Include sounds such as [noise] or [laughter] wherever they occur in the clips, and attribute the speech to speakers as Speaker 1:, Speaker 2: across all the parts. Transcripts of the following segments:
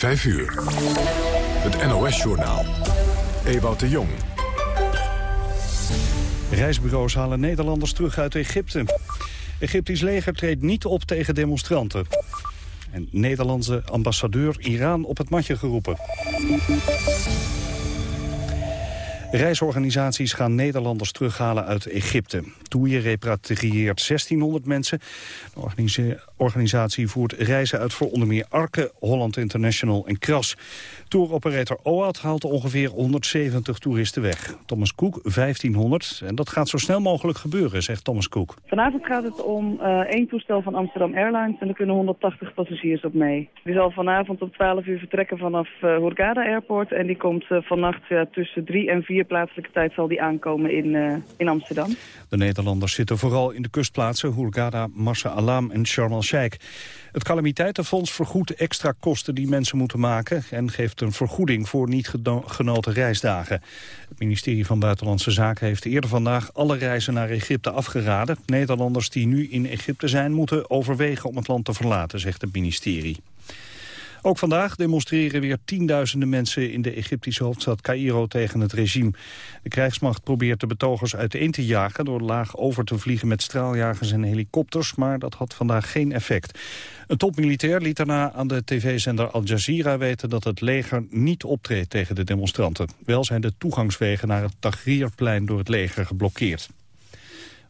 Speaker 1: 5 uur. Het NOS-journaal. Ewout de Jong.
Speaker 2: Reisbureaus halen Nederlanders terug uit Egypte. Egyptisch leger treedt niet op tegen demonstranten. En Nederlandse ambassadeur Iran op het matje geroepen. Reisorganisaties gaan Nederlanders terughalen uit Egypte. Toeje repatrieert 1600 mensen. De organisatie voert reizen uit voor onder meer Arke, Holland International en Kras. Touroperator OAT haalt ongeveer 170 toeristen weg. Thomas Cook 1500 en dat gaat zo snel mogelijk gebeuren, zegt Thomas Cook.
Speaker 3: Vanavond gaat het om uh, één toestel van Amsterdam Airlines en er kunnen 180 passagiers op mee. Die zal vanavond om 12 uur vertrekken vanaf uh, Hurghada Airport en die komt uh, vannacht tussen 3 en 4 plaatselijke tijd zal die aankomen in, in Amsterdam.
Speaker 2: De Nederlanders zitten vooral in de kustplaatsen Hurghada, Marsa Alam en Sharm el-Sheikh. Het calamiteitenfonds vergoedt extra kosten die mensen moeten maken... en geeft een vergoeding voor niet genoten reisdagen. Het ministerie van Buitenlandse Zaken heeft eerder vandaag... alle reizen naar Egypte afgeraden. Nederlanders die nu in Egypte zijn moeten overwegen om het land te verlaten, zegt het ministerie. Ook vandaag demonstreren weer tienduizenden mensen in de Egyptische hoofdstad Cairo tegen het regime. De krijgsmacht probeert de betogers uiteen te jagen door laag over te vliegen met straaljagers en helikopters, maar dat had vandaag geen effect. Een topmilitair liet daarna aan de tv-zender Al Jazeera weten dat het leger niet optreedt tegen de demonstranten. Wel zijn de toegangswegen naar het Tahrirplein door het leger geblokkeerd.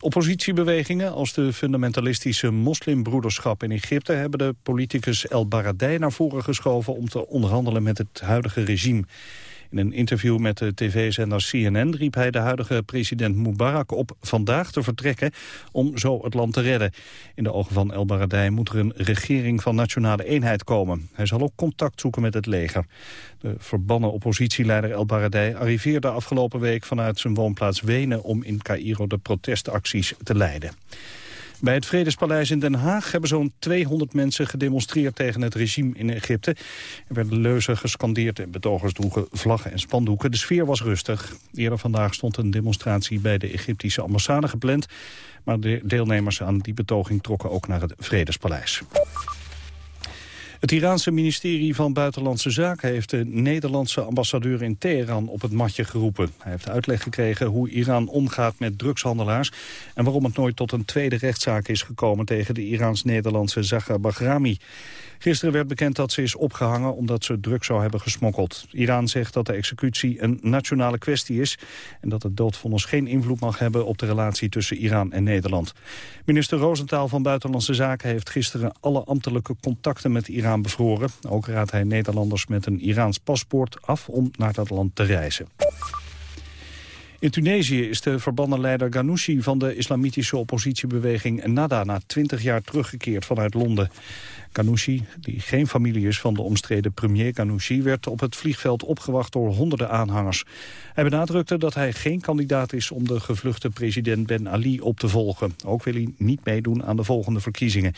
Speaker 2: Oppositiebewegingen als de fundamentalistische moslimbroederschap in Egypte... hebben de politicus El Baradei naar voren geschoven om te onderhandelen met het huidige regime. In een interview met de tv-zender CNN riep hij de huidige president Mubarak op vandaag te vertrekken om zo het land te redden. In de ogen van El Baradei moet er een regering van nationale eenheid komen. Hij zal ook contact zoeken met het leger. De verbannen oppositieleider El Baradei arriveerde afgelopen week vanuit zijn woonplaats Wenen om in Cairo de protestacties te leiden. Bij het Vredespaleis in Den Haag hebben zo'n 200 mensen gedemonstreerd tegen het regime in Egypte. Er werden leuzen gescandeerd en betogers droegen vlaggen en spandoeken. De sfeer was rustig. Eerder vandaag stond een demonstratie bij de Egyptische ambassade gepland. Maar de deelnemers aan die betoging trokken ook naar het Vredespaleis. Het Iraanse ministerie van Buitenlandse Zaken heeft de Nederlandse ambassadeur in Teheran op het matje geroepen. Hij heeft uitleg gekregen hoe Iran omgaat met drugshandelaars en waarom het nooit tot een tweede rechtszaak is gekomen tegen de Iraans-Nederlandse Zahra Bahrami. Gisteren werd bekend dat ze is opgehangen omdat ze drugs zou hebben gesmokkeld. Iran zegt dat de executie een nationale kwestie is... en dat het doodvonnis geen invloed mag hebben op de relatie tussen Iran en Nederland. Minister Rosenthal van Buitenlandse Zaken heeft gisteren alle ambtelijke contacten met Iran bevroren. Ook raadt hij Nederlanders met een Iraans paspoort af om naar dat land te reizen. In Tunesië is de verbannen leider Ghanouchi van de islamitische oppositiebeweging Nada na 20 jaar teruggekeerd vanuit Londen. Ghanouchi, die geen familie is van de omstreden premier Ghanouchi, werd op het vliegveld opgewacht door honderden aanhangers. Hij benadrukte dat hij geen kandidaat is om de gevluchte president Ben Ali op te volgen. Ook wil hij niet meedoen aan de volgende verkiezingen.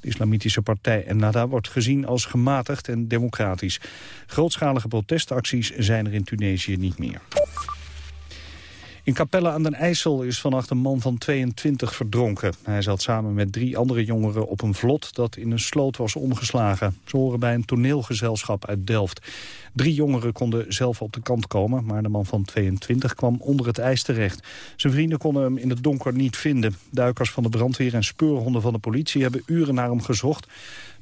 Speaker 2: De islamitische partij Nada wordt gezien als gematigd en democratisch. Grootschalige protestacties zijn er in Tunesië niet meer. In Capelle aan den IJssel is vannacht een man van 22 verdronken. Hij zat samen met drie andere jongeren op een vlot dat in een sloot was omgeslagen. Ze horen bij een toneelgezelschap uit Delft. Drie jongeren konden zelf op de kant komen, maar de man van 22 kwam onder het ijs terecht. Zijn vrienden konden hem in het donker niet vinden. Duikers van de brandweer en speurhonden van de politie hebben uren naar hem gezocht.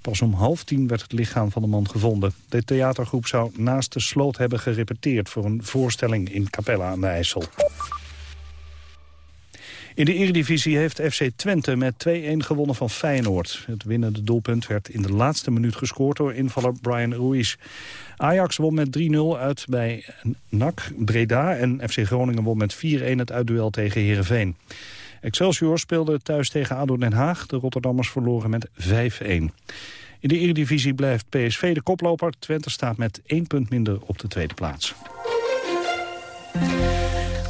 Speaker 2: Pas om half tien werd het lichaam van de man gevonden. De theatergroep zou naast de sloot hebben gerepeteerd... voor een voorstelling in Capelle aan de IJssel. In de Eredivisie heeft FC Twente met 2-1 gewonnen van Feyenoord. Het winnende doelpunt werd in de laatste minuut gescoord door invaller Brian Ruiz. Ajax won met 3-0 uit bij NAC Breda en FC Groningen won met 4-1 het uitduel tegen Heerenveen. Excelsior speelde thuis tegen ADO Den Haag. De Rotterdammers verloren met 5-1. In de Eredivisie blijft PSV de koploper. Twente staat met één punt minder op de tweede plaats.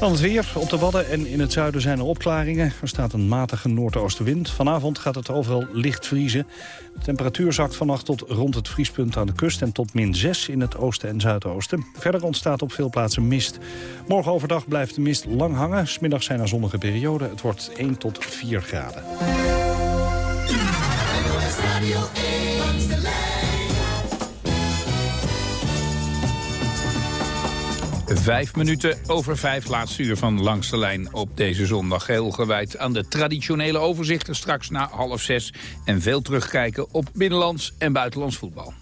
Speaker 2: Dan het weer. Op de Wadden en in het zuiden zijn er opklaringen. Er staat een matige noordoostenwind. Vanavond gaat het overal licht vriezen. De temperatuur zakt vannacht tot rond het vriespunt aan de kust... en tot min 6 in het oosten en zuidoosten. Verder ontstaat op veel plaatsen mist. Morgen overdag blijft de mist lang hangen. Smiddags zijn er zonnige perioden. Het wordt 1 tot 4 graden.
Speaker 4: Vijf minuten over vijf, laatste uur van Langs de Lijn op deze zondag. Heel gewijd aan de traditionele overzichten straks na half zes. En veel terugkijken op binnenlands en buitenlands voetbal.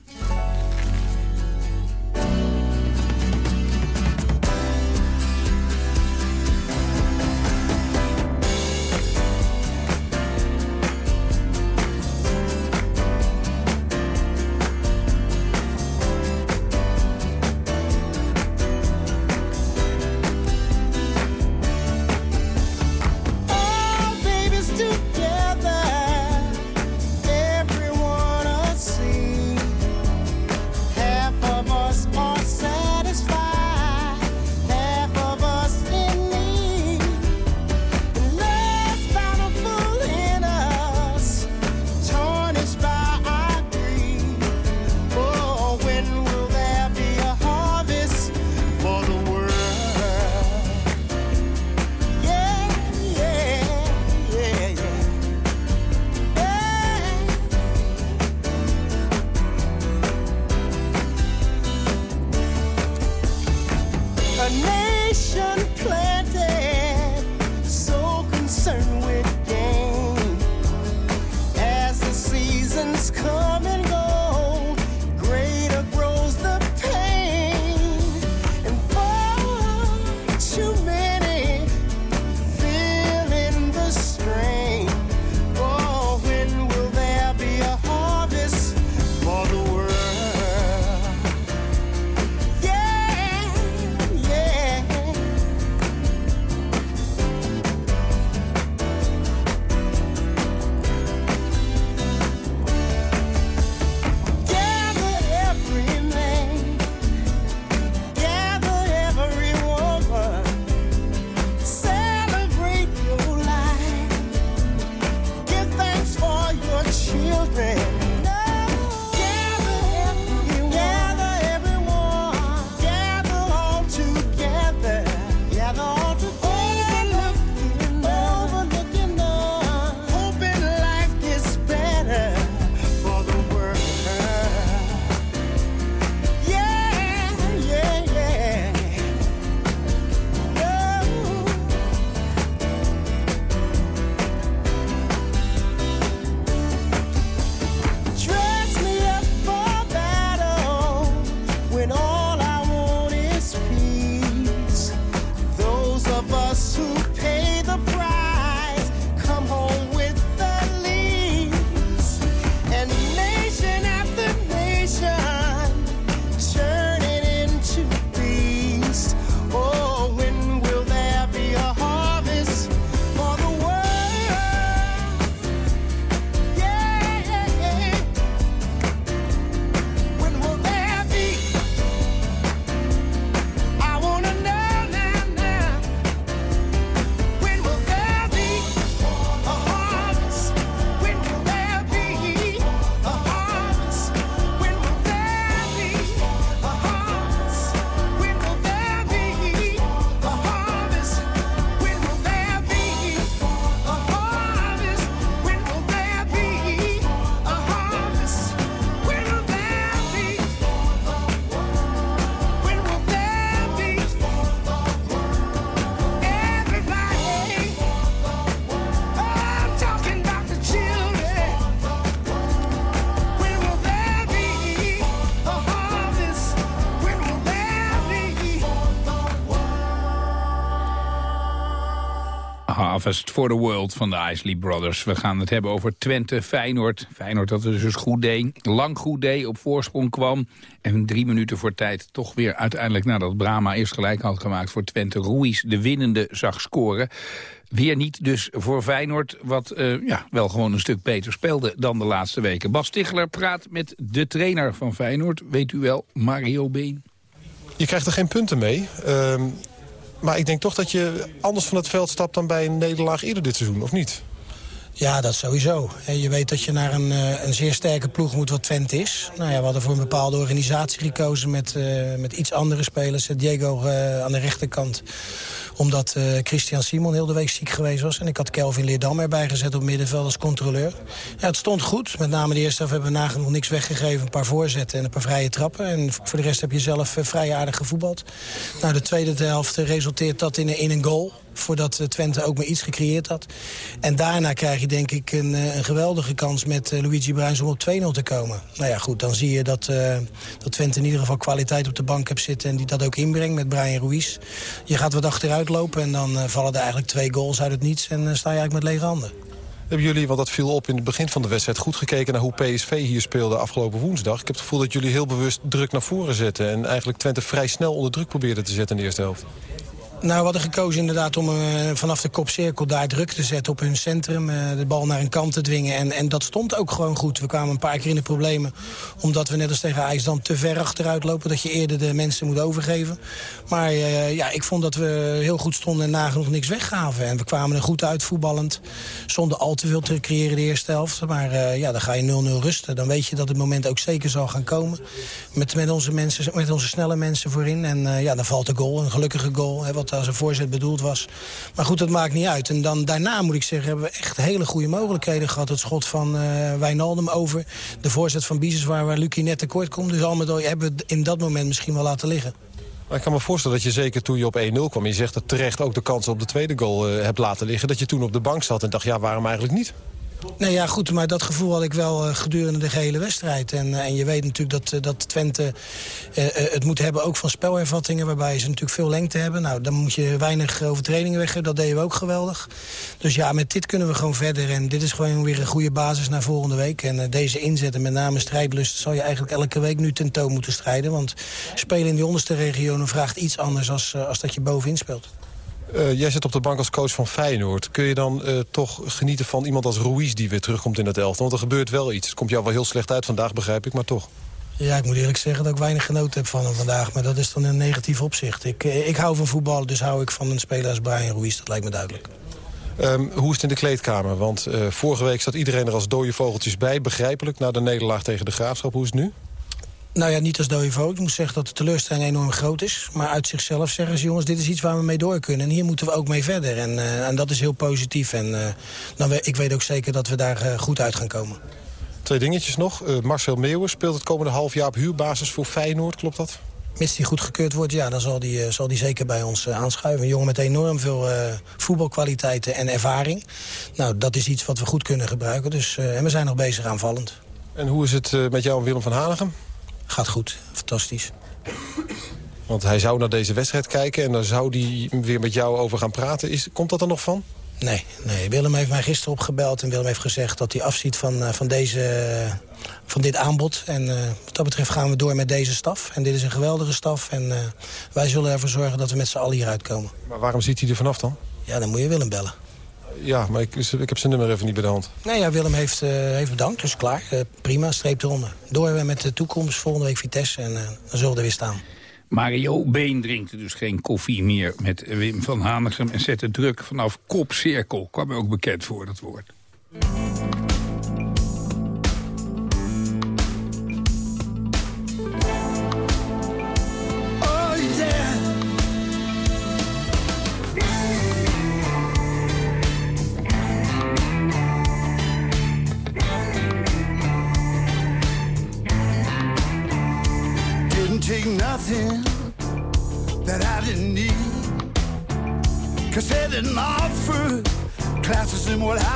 Speaker 4: Harvest for the World van de Isley Brothers. We gaan het hebben over Twente-Feyenoord. Feyenoord dat het dus goed deed, lang goed deed, op voorsprong kwam. En drie minuten voor tijd toch weer uiteindelijk nadat Brama eerst gelijk had gemaakt voor Twente. Ruiz de winnende zag scoren. Weer niet dus voor Feyenoord, wat uh, ja, wel gewoon een stuk beter speelde dan de laatste weken. Bas Tichler praat met de trainer van Feyenoord, weet u wel, Mario Been.
Speaker 5: Je krijgt er geen punten mee. Uh, maar ik denk toch dat je anders van het veld stapt dan bij een nederlaag eerder dit seizoen, of niet?
Speaker 6: Ja, dat sowieso. Je weet dat je naar een, een zeer sterke ploeg moet wat Twente is. Nou ja, we hadden voor een bepaalde organisatie gekozen met, met iets andere spelers. Diego aan de rechterkant omdat Christian Simon heel de week ziek geweest was. En ik had Kelvin Leerdam erbij gezet op middenveld als controleur. Ja, het stond goed. Met name de eerste helft hebben we nagenoeg niks weggegeven. Een paar voorzetten en een paar vrije trappen. En voor de rest heb je zelf vrij aardig gevoetbald. Nou, de tweede helft resulteert dat in, in een goal voordat eh, Twente ook maar iets gecreëerd had. En daarna krijg je denk ik een, een geweldige kans met Luigi Bruins om op 2-0 te komen. Nou ja, goed, dan zie je dat, uh, dat Twente in ieder geval kwaliteit op de bank heeft zitten... en die dat ook inbrengt met Brian Ruiz. Je gaat wat achteruit lopen en dan vallen er eigenlijk twee goals uit het niets... en sta je eigenlijk met lege handen.
Speaker 5: Hebben jullie, want dat viel op in het begin van de wedstrijd... goed gekeken naar hoe PSV hier speelde afgelopen woensdag? Ik heb het gevoel dat jullie heel bewust druk naar voren zetten... en eigenlijk Twente vrij snel onder druk probeerden te zetten in de eerste helft.
Speaker 6: Nou, we hadden gekozen inderdaad om uh, vanaf de kopcirkel daar druk te zetten op hun centrum. Uh, de bal naar een kant te dwingen. En, en dat stond ook gewoon goed. We kwamen een paar keer in de problemen. Omdat we net als tegen IJs dan te ver achteruit lopen. Dat je eerder de mensen moet overgeven. Maar uh, ja, ik vond dat we heel goed stonden en nagenoeg niks weggaven. En we kwamen er goed uit voetballend. Zonder al te veel te creëren de eerste helft. Maar ja, dan ga je 0-0 rusten. Dan weet je dat het moment ook zeker zal gaan komen. Met, met, onze, mensen, met onze snelle mensen voorin. En ja, dan valt de goal. Een gelukkige goal. Hè, wat als een voorzet bedoeld was. Maar goed, dat maakt niet uit. En dan daarna moet ik zeggen, hebben we echt hele goede mogelijkheden gehad. Het schot van uh, Wijnaldum over. De voorzet van Bizes waar, waar Lucie net tekort komt. Dus al met al hebben we in dat moment misschien wel laten liggen.
Speaker 5: Ik kan me voorstellen dat je zeker toen je op 1-0 kwam... je zegt dat terecht ook de kans op de tweede goal uh, hebt laten liggen... dat je toen op de bank zat en dacht, ja, waarom eigenlijk niet?
Speaker 6: Nee, ja, goed, maar dat gevoel had ik wel uh, gedurende de gehele wedstrijd. En, uh, en je weet natuurlijk dat, uh, dat Twente het moet hebben ook van spelervattingen... waarbij ze natuurlijk veel lengte hebben. Nou, dan moet je weinig overtredingen weggeven. Dat deden we ook geweldig. Dus ja, met dit kunnen we gewoon verder. En dit is gewoon weer een goede basis naar volgende week. En deze inzetten, met name strijdlust... zal je eigenlijk elke week nu tentoon moeten strijden. Want spelen in die onderste regionen vraagt iets anders... als, als dat je bovenin speelt.
Speaker 5: Uh, jij zit op de bank als coach van Feyenoord. Kun je dan uh, toch genieten van iemand als Ruiz die weer terugkomt in het elftal? Want er gebeurt wel iets. Het komt jou wel heel slecht uit vandaag, begrijp ik, maar toch.
Speaker 6: Ja, ik moet eerlijk zeggen dat ik weinig genoten heb van hem vandaag. Maar dat is dan een negatief opzicht. Ik, uh, ik hou van voetbal, dus hou ik van een speler als Brian Ruiz. Dat lijkt me duidelijk.
Speaker 5: Um, hoe is het in de kleedkamer? Want vorige week zat iedereen er als dode vogeltjes bij. Begrijpelijk, na de nederlaag tegen de Graafschap. Hoe is het nu?
Speaker 6: Nou ja, niet als Doivo. Ik moet zeggen dat de teleurstelling enorm groot is. Maar uit zichzelf zeggen ze, jongens, dit is iets waar we mee door kunnen. En hier moeten we ook mee verder. En, uh, en dat is heel positief. En uh, nou, ik weet ook zeker dat we daar uh, goed uit gaan komen.
Speaker 5: Twee dingetjes nog. Marcel Meeuwen speelt het komende half jaar op huurbasis voor Feyenoord. Klopt dat?
Speaker 6: Mits die goedgekeurd wordt, ja, dan zal die, zal die zeker bij ons aanschuiven. Een jongen met enorm veel voetbalkwaliteiten en ervaring. Nou, dat is iets wat we goed kunnen gebruiken. Dus, en we zijn nog bezig aanvallend.
Speaker 5: En hoe is het met jou en Willem van Hanegem?
Speaker 6: Gaat goed, fantastisch.
Speaker 5: Want hij zou naar deze wedstrijd kijken en dan zou hij weer met jou over gaan praten. Is, komt dat er nog van?
Speaker 6: Nee, nee, Willem heeft mij gisteren opgebeld en Willem heeft gezegd dat hij afziet van, van, deze, van dit aanbod. En uh, wat dat betreft gaan we door met deze staf. En dit is een geweldige staf en uh, wij zullen ervoor zorgen dat we met z'n allen hieruit komen.
Speaker 5: Maar waarom ziet hij er vanaf dan?
Speaker 6: Ja, dan moet je Willem bellen.
Speaker 5: Ja, maar ik, ik heb zijn nummer even niet bij de hand.
Speaker 6: Nee, ja, Willem heeft, uh, heeft bedankt, dus klaar. Uh, prima, streep eronder. Door met de toekomst, volgende week Vitesse en uh, dan zullen we er weer staan.
Speaker 7: Mario Been drinkt dus geen koffie meer met Wim van Hanegem... en zet de druk vanaf kopcirkel. Kwam me ook bekend voor, dat woord.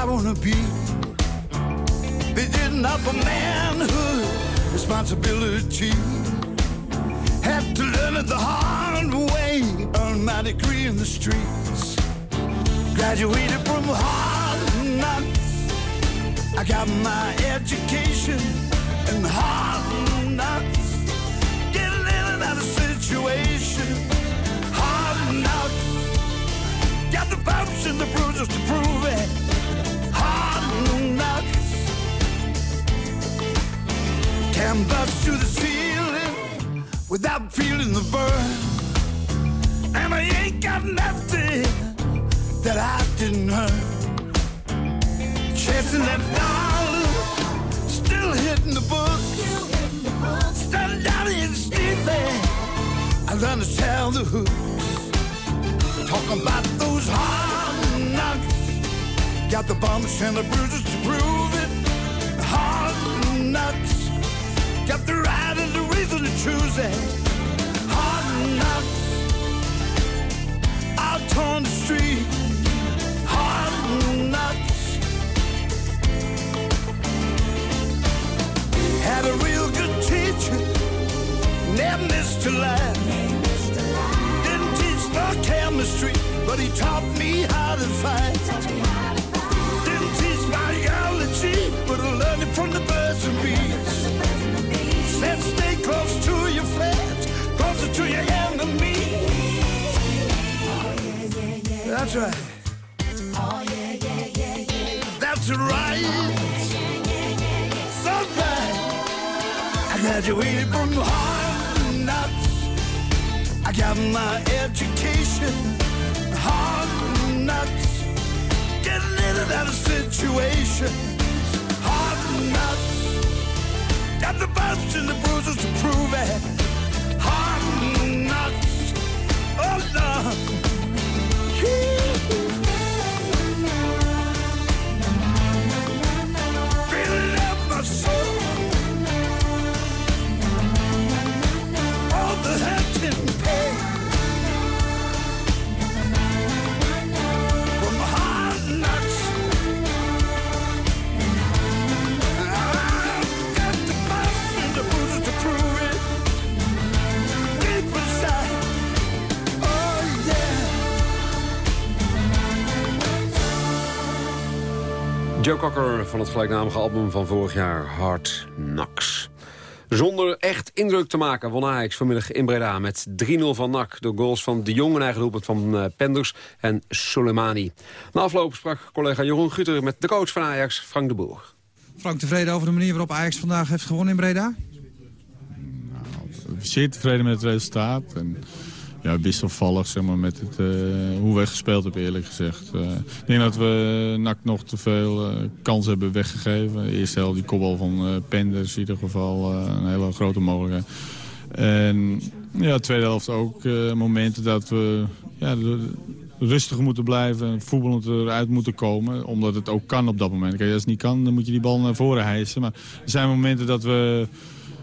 Speaker 8: Wanna be. They didn't offer manhood, responsibility. Had to learn it the hard way, earn my degree in the streets. Graduated from hard knocks. I got my education in hard knocks out of situation. Hard enough. Got the bumps and the bruises to prove it. Can't bust to the ceiling without feeling the burn. And I ain't got nothing that I didn't earn. chasing that dollar, still hitting the books. Standing down in the street I learned to tell the hooks. Talking about those hard knocks. Got the bumps and the bruises to prove it. Hard knocks. Got the right of the
Speaker 9: Joe Cocker van het gelijknamige album van vorig jaar, Hard Knocks. Zonder echt indruk te maken won Ajax vanmiddag in Breda met 3-0 van NAC... door goals van De Jong en eigen doelpunt van eh, Penders en Soleimani. Na afloop sprak collega Jeroen Guter met de coach van Ajax, Frank de Boer.
Speaker 10: Frank, tevreden over de manier waarop Ajax vandaag heeft gewonnen in Breda?
Speaker 11: zeer tevreden met het resultaat. En ja, wisselvallig zeg maar, met het, eh, hoe we gespeeld hebben, eerlijk gezegd. Eh, ik denk dat we NAC nog te veel eh, kansen hebben weggegeven. De eerste helft, die kopbal van Penders in ieder geval, een hele grote mogelijkheid. En ja, de tweede helft ook momenten dat we ja, rustig moeten blijven, voetballend eruit moeten komen. Omdat het ook kan op dat moment. Kijk, als het niet kan, dan moet je die bal naar voren hijsen. Maar er zijn momenten dat we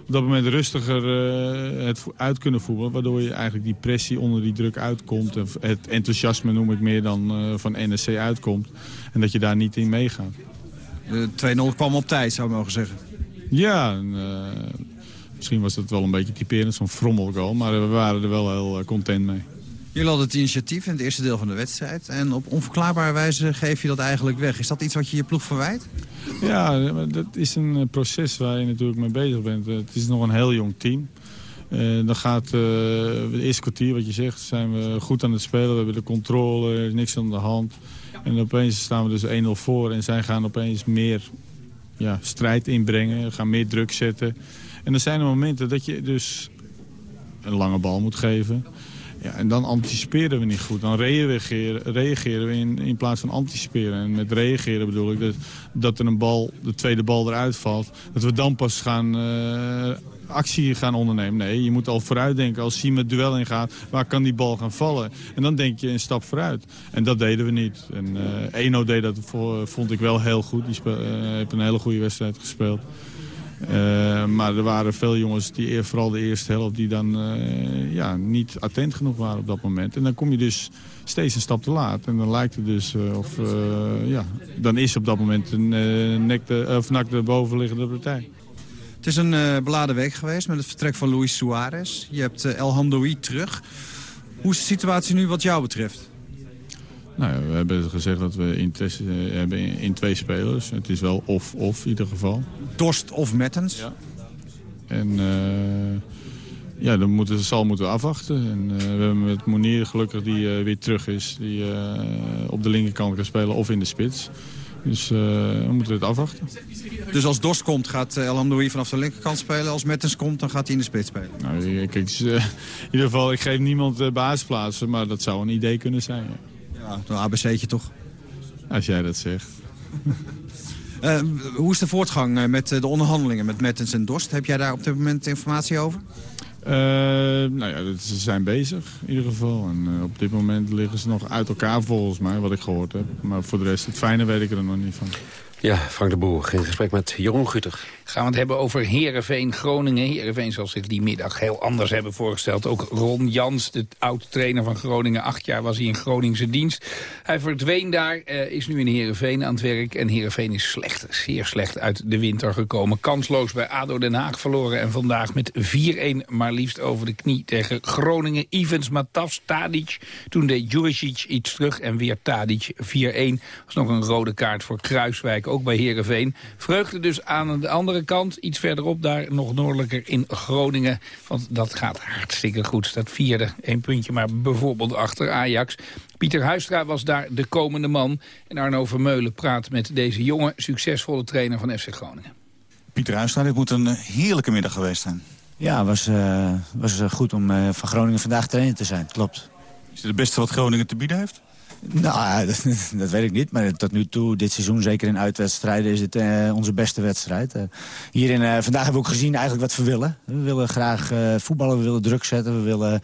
Speaker 11: op dat moment rustiger eh, het uit kunnen voetballen. Waardoor je eigenlijk die pressie onder die druk uitkomt. En het enthousiasme noem ik meer dan eh, van NSC uitkomt. En dat je daar niet in meegaat.
Speaker 10: De 2-0 kwam op tijd, zou ik mogen zeggen.
Speaker 11: Ja, en, eh, misschien was dat wel een beetje typerend, zo'n frommelgoal. Maar we waren er wel heel content mee.
Speaker 10: Jullie hadden het initiatief in het eerste deel van de wedstrijd. En op onverklaarbare wijze geef je dat eigenlijk weg. Is dat iets wat je je ploeg verwijt?
Speaker 11: Ja, dat is een eh, proces waar je natuurlijk mee bezig bent. Eh, Het is nog een heel jong team. Eh, dan gaat eh, het eerste kwartier, wat je zegt, zijn we goed aan het spelen. We hebben de controle, er is niks aan de hand. En opeens staan we dus 1-0 voor en zij gaan opeens meer ja, strijd inbrengen, gaan meer druk zetten. En dan zijn er momenten dat je dus een lange bal moet geven. Ja, en dan anticiperen we niet goed. Dan reageren, reageren we in, in plaats van anticiperen. En met reageren bedoel ik dat, dat er een bal, de tweede bal eruit valt. Dat we dan pas gaan eh, actie gaan ondernemen. Nee, je moet al vooruit denken. Als Siem het duel ingaat, waar kan die bal gaan vallen? En dan denk je een stap vooruit. En dat deden we niet. En eh Eno deed dat, vond ik wel heel goed. Die eh, heeft een hele goede wedstrijd gespeeld. Eh, maar er waren veel jongens, die, vooral de eerste helft, die dan eh, ja, niet attent genoeg waren op dat moment. En dan kom je dus steeds een stap te laat. En dan lijkt het dus, eh, of, ja, dan is op dat moment een nek de, of bovenliggende partij.
Speaker 10: Het is een beladen week geweest met het vertrek van Luis Suarez. Je hebt El Hamdoui terug. Hoe is de situatie nu wat jou betreft?
Speaker 11: Nou ja, we hebben gezegd dat we interesse eh, hebben in, in twee spelers. Het is wel of-of in ieder geval.
Speaker 10: Dorst of Mettens?
Speaker 11: Ja. En eh, ja, dan moeten, zal moeten we afwachten. En, eh, we hebben met Monier gelukkig die weer terug is. Die op de linkerkant kan spelen of in de spits. Dus we moeten het afwachten.
Speaker 10: Dus als Dorst komt gaat El Hamdoui vanaf de linkerkant spelen. Als Mettens komt dan gaat hij in de spits spelen.
Speaker 11: Nou, kijk, [laughs] in ieder geval, ik geef niemand basisplaatsen. Maar dat zou een idee kunnen zijn. Ja.
Speaker 10: Ja, een ABC'tje toch?
Speaker 11: Als jij dat zegt.
Speaker 10: Uh, [laughs] hoe is de voortgang met de onderhandelingen met Mettens en Dorst? Heb jij daar op dit moment informatie over?
Speaker 11: Uh, nou ja, ze zijn bezig in ieder geval. En uh, op dit moment liggen ze nog uit elkaar volgens mij, wat ik gehoord heb. Maar voor de rest, het fijne weet ik er nog niet van.
Speaker 9: Ja, Frank de Boer in gesprek met Jeroen Gutter.
Speaker 7: Gaan we het hebben over Herenveen Groningen. Herenveen zal zich die middag heel anders hebben voorgesteld. Ook Ron Jans, de oud-trainer van Groningen. Acht jaar was hij in Groningse dienst. Hij verdween daar, uh, is nu in Herenveen aan het werk. En Herenveen is slecht, zeer slecht uit de winter gekomen. Kansloos bij ADO Den Haag verloren. En vandaag met 4-1 maar liefst over de knie tegen Groningen. Evans, Matafs, Tadic. Toen deed Juricic iets terug en weer Tadic 4-1. was nog een rode kaart voor Kruiswijk, ook bij Herenveen. Vreugde dus aan de andere kant, iets verderop daar, nog noordelijker in Groningen. Want dat gaat hartstikke goed. Dat vierde, één puntje maar bijvoorbeeld achter Ajax. Pieter Huistra was daar de komende man. En Arno Vermeulen praat met deze jonge, succesvolle trainer van FC Groningen.
Speaker 12: Pieter Huistra, dit moet een heerlijke middag geweest zijn.
Speaker 13: Ja, het was, uh, was goed om uh, van Groningen vandaag trainer te zijn, klopt.
Speaker 12: Is het het beste wat Groningen te bieden heeft?
Speaker 13: Nou, [laughs] dat, weet ik niet. Maar tot nu toe, dit seizoen, zeker in uitwedstrijden... is het uh, onze beste wedstrijd. Uh, hierin, uh, vandaag hebben we ook gezien eigenlijk wat we willen. We willen graag voetballen, we willen druk zetten... we willen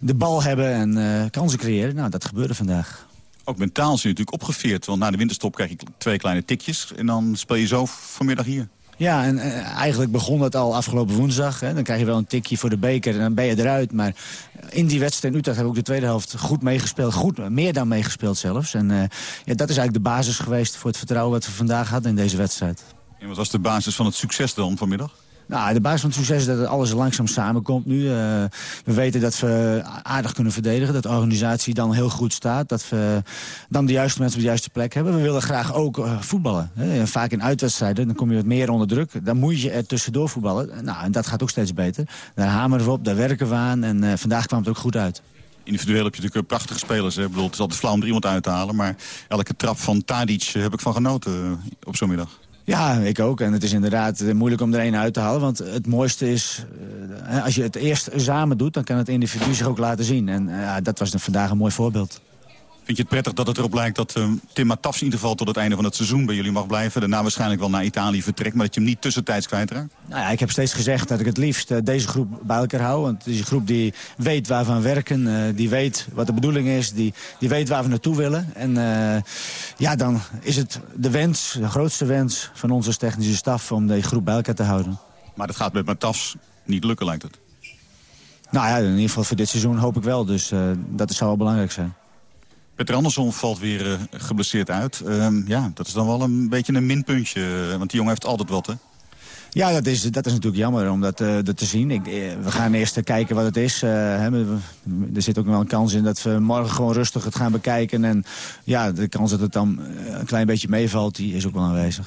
Speaker 13: de bal hebben en kansen creëren. Nou, dat gebeurde vandaag.
Speaker 12: Ook mentaal is je natuurlijk opgeveerd. Want na de winterstop krijg je twee kleine tikjes... en dan speel je zo vanmiddag hier.
Speaker 13: Ja, en uh, eigenlijk begon het al afgelopen woensdag. Hè. Dan krijg je wel een tikje voor de beker en dan ben je eruit. Maar in die wedstrijd in Utrecht we ook de tweede helft goed meegespeeld. Goed, meer dan meegespeeld zelfs. En uh, ja, dat is eigenlijk de basis geweest voor het vertrouwen wat we vandaag hadden in deze wedstrijd.
Speaker 12: En wat was de basis van het succes dan vanmiddag?
Speaker 13: Nou, de basis van het succes is dat alles langzaam samenkomt nu. Uh, we weten dat we aardig kunnen verdedigen. Dat de organisatie dan heel goed staat. Dat we dan de juiste mensen op de juiste plek hebben. We willen graag ook uh, voetballen. Hè. Vaak in uitwedstrijden, dan kom je wat meer onder druk. Dan moet je er tussendoor voetballen. Nou, en dat gaat ook steeds beter. Daar hameren we op, daar werken we aan. En vandaag kwam het ook goed uit.
Speaker 12: Individueel heb je natuurlijk prachtige spelers. Hè. Ik bedoel, het is altijd flauw om er iemand uit te halen. Maar elke trap van Tadic heb ik van genoten op zo'n middag.
Speaker 13: Ja, ik ook. En het is inderdaad moeilijk om er één uit te halen. Want het mooiste is, uh, als je het eerst samen doet... dan kan het individu zich ook laten zien. En uh, dat was vandaag een mooi voorbeeld.
Speaker 12: Vind je het prettig dat het erop lijkt dat uh, Tim Matafs in ieder geval... tot het einde van het seizoen bij jullie mag blijven? Daarna waarschijnlijk wel naar Italië vertrekt... maar dat je hem niet tussentijds kwijtraakt?
Speaker 13: Nou ja, ik heb steeds gezegd dat ik het liefst deze groep bij elkaar hou. Want het is een groep die weet waar we aan werken. die weet wat de bedoeling is. Die, die weet waar we naartoe willen. En ja, dan is het de wens, de grootste wens van onze technische staf... om deze groep bij elkaar te houden.
Speaker 12: Maar dat gaat met Matafs niet lukken, lijkt het?
Speaker 13: Nou ja, in ieder geval voor dit seizoen hoop ik wel. Dus dat zou wel belangrijk zijn.
Speaker 12: Peter Andersson valt weer uh, geblesseerd uit. Uh, ja, dat is dan wel een beetje een minpuntje. Want die jongen heeft altijd wat, hè?
Speaker 13: Ja, dat is, dat is natuurlijk jammer om dat, uh, dat te zien. Ik, we gaan eerst kijken wat het is. Hè, er zit ook wel een kans in dat we morgen gewoon rustig het gaan bekijken. En ja, de kans dat het dan een klein beetje meevalt, die is ook wel aanwezig.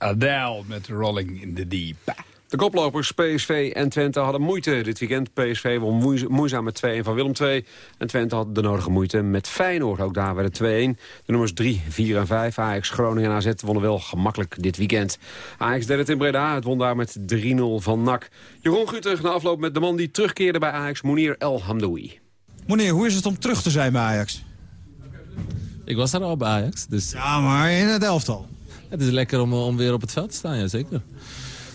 Speaker 7: Adele met Rolling in the Deep.
Speaker 9: De koplopers PSV en Twente hadden moeite dit weekend. PSV won moe- moeizaam met 2-1 van Willem II. En Twente had de nodige moeite met Feyenoord. Ook daar werd het 2-1. De nummers 3, 4 en 5, Ajax, Groningen en AZ, wonnen wel gemakkelijk dit weekend. Ajax deed het in Breda. Het won daar met 3-0 van NAC. Jeroen Guter na afloop met de man die terugkeerde bij Ajax, Mounir El Hamdoui.
Speaker 14: Meneer, hoe is het om terug te zijn bij Ajax?
Speaker 15: Ik was er al bij Ajax, dus
Speaker 14: Ja, maar in het elftal.
Speaker 15: Het is lekker om, om weer op het veld te staan, ja zeker.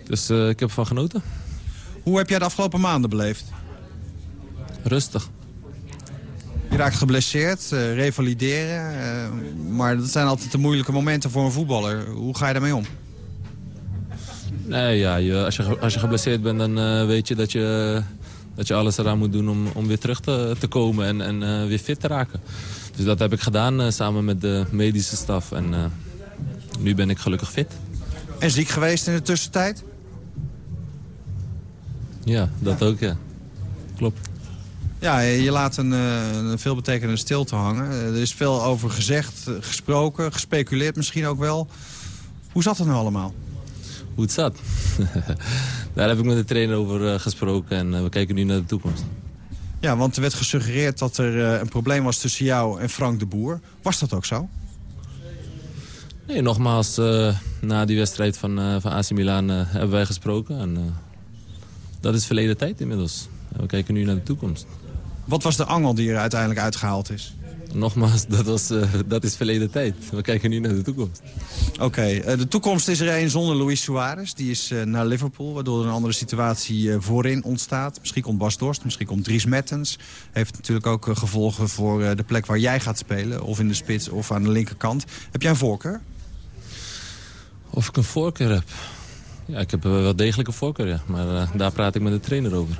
Speaker 15: Dus eh, ik heb ervan genoten.
Speaker 14: Hoe heb jij de afgelopen maanden beleefd?
Speaker 15: Rustig.
Speaker 14: Je raakt geblesseerd, eh, revalideren. eh, maar dat zijn altijd de moeilijke momenten voor een voetballer. Hoe ga je daarmee om?
Speaker 15: Nee, ja, je, als, je, als je geblesseerd bent, dan eh, weet je dat, je dat je alles eraan moet doen om, om weer terug te, te komen en, en eh, weer fit te raken. Dus dat heb ik gedaan eh, samen met de medische staf. En eh, nu ben ik gelukkig fit.
Speaker 14: En ziek geweest in de tussentijd?
Speaker 15: Ja, dat ook, ja. Klopt.
Speaker 14: Ja, je laat een, eh, een veelbetekenende stilte hangen. Eh, Er is veel over gezegd, eh, gesproken, gespeculeerd misschien ook wel. Hoe zat het nou allemaal?
Speaker 15: Hoe het zat. [laughs] Daar heb ik met de trainer over gesproken en we kijken nu naar de toekomst.
Speaker 14: Ja, want er werd gesuggereerd dat er een probleem was tussen jou en Frank de Boer. Was dat ook zo?
Speaker 15: Nee, nogmaals, eh, na die wedstrijd van, eh, van AC Milan eh, hebben wij gesproken. En, dat is verleden tijd inmiddels. En we kijken nu naar de toekomst.
Speaker 14: Wat was de angel die er uiteindelijk uitgehaald is?
Speaker 15: Nogmaals, [laughs] dat, was, dat is verleden tijd. We kijken nu naar de toekomst.
Speaker 14: Oké, de toekomst is er een zonder Luis Suarez. Die is naar Liverpool, waardoor er een andere situatie voorin ontstaat. Misschien komt Bas Dorst, misschien komt Dries Mertens. Heeft natuurlijk ook gevolgen voor de plek waar jij gaat spelen. Of in de spits of aan de linkerkant. Heb jij een voorkeur?
Speaker 15: Of ik een voorkeur heb? Ja, ik heb eh, wel degelijk een voorkeur, ja. Maar eh, daar praat ik met de trainer over.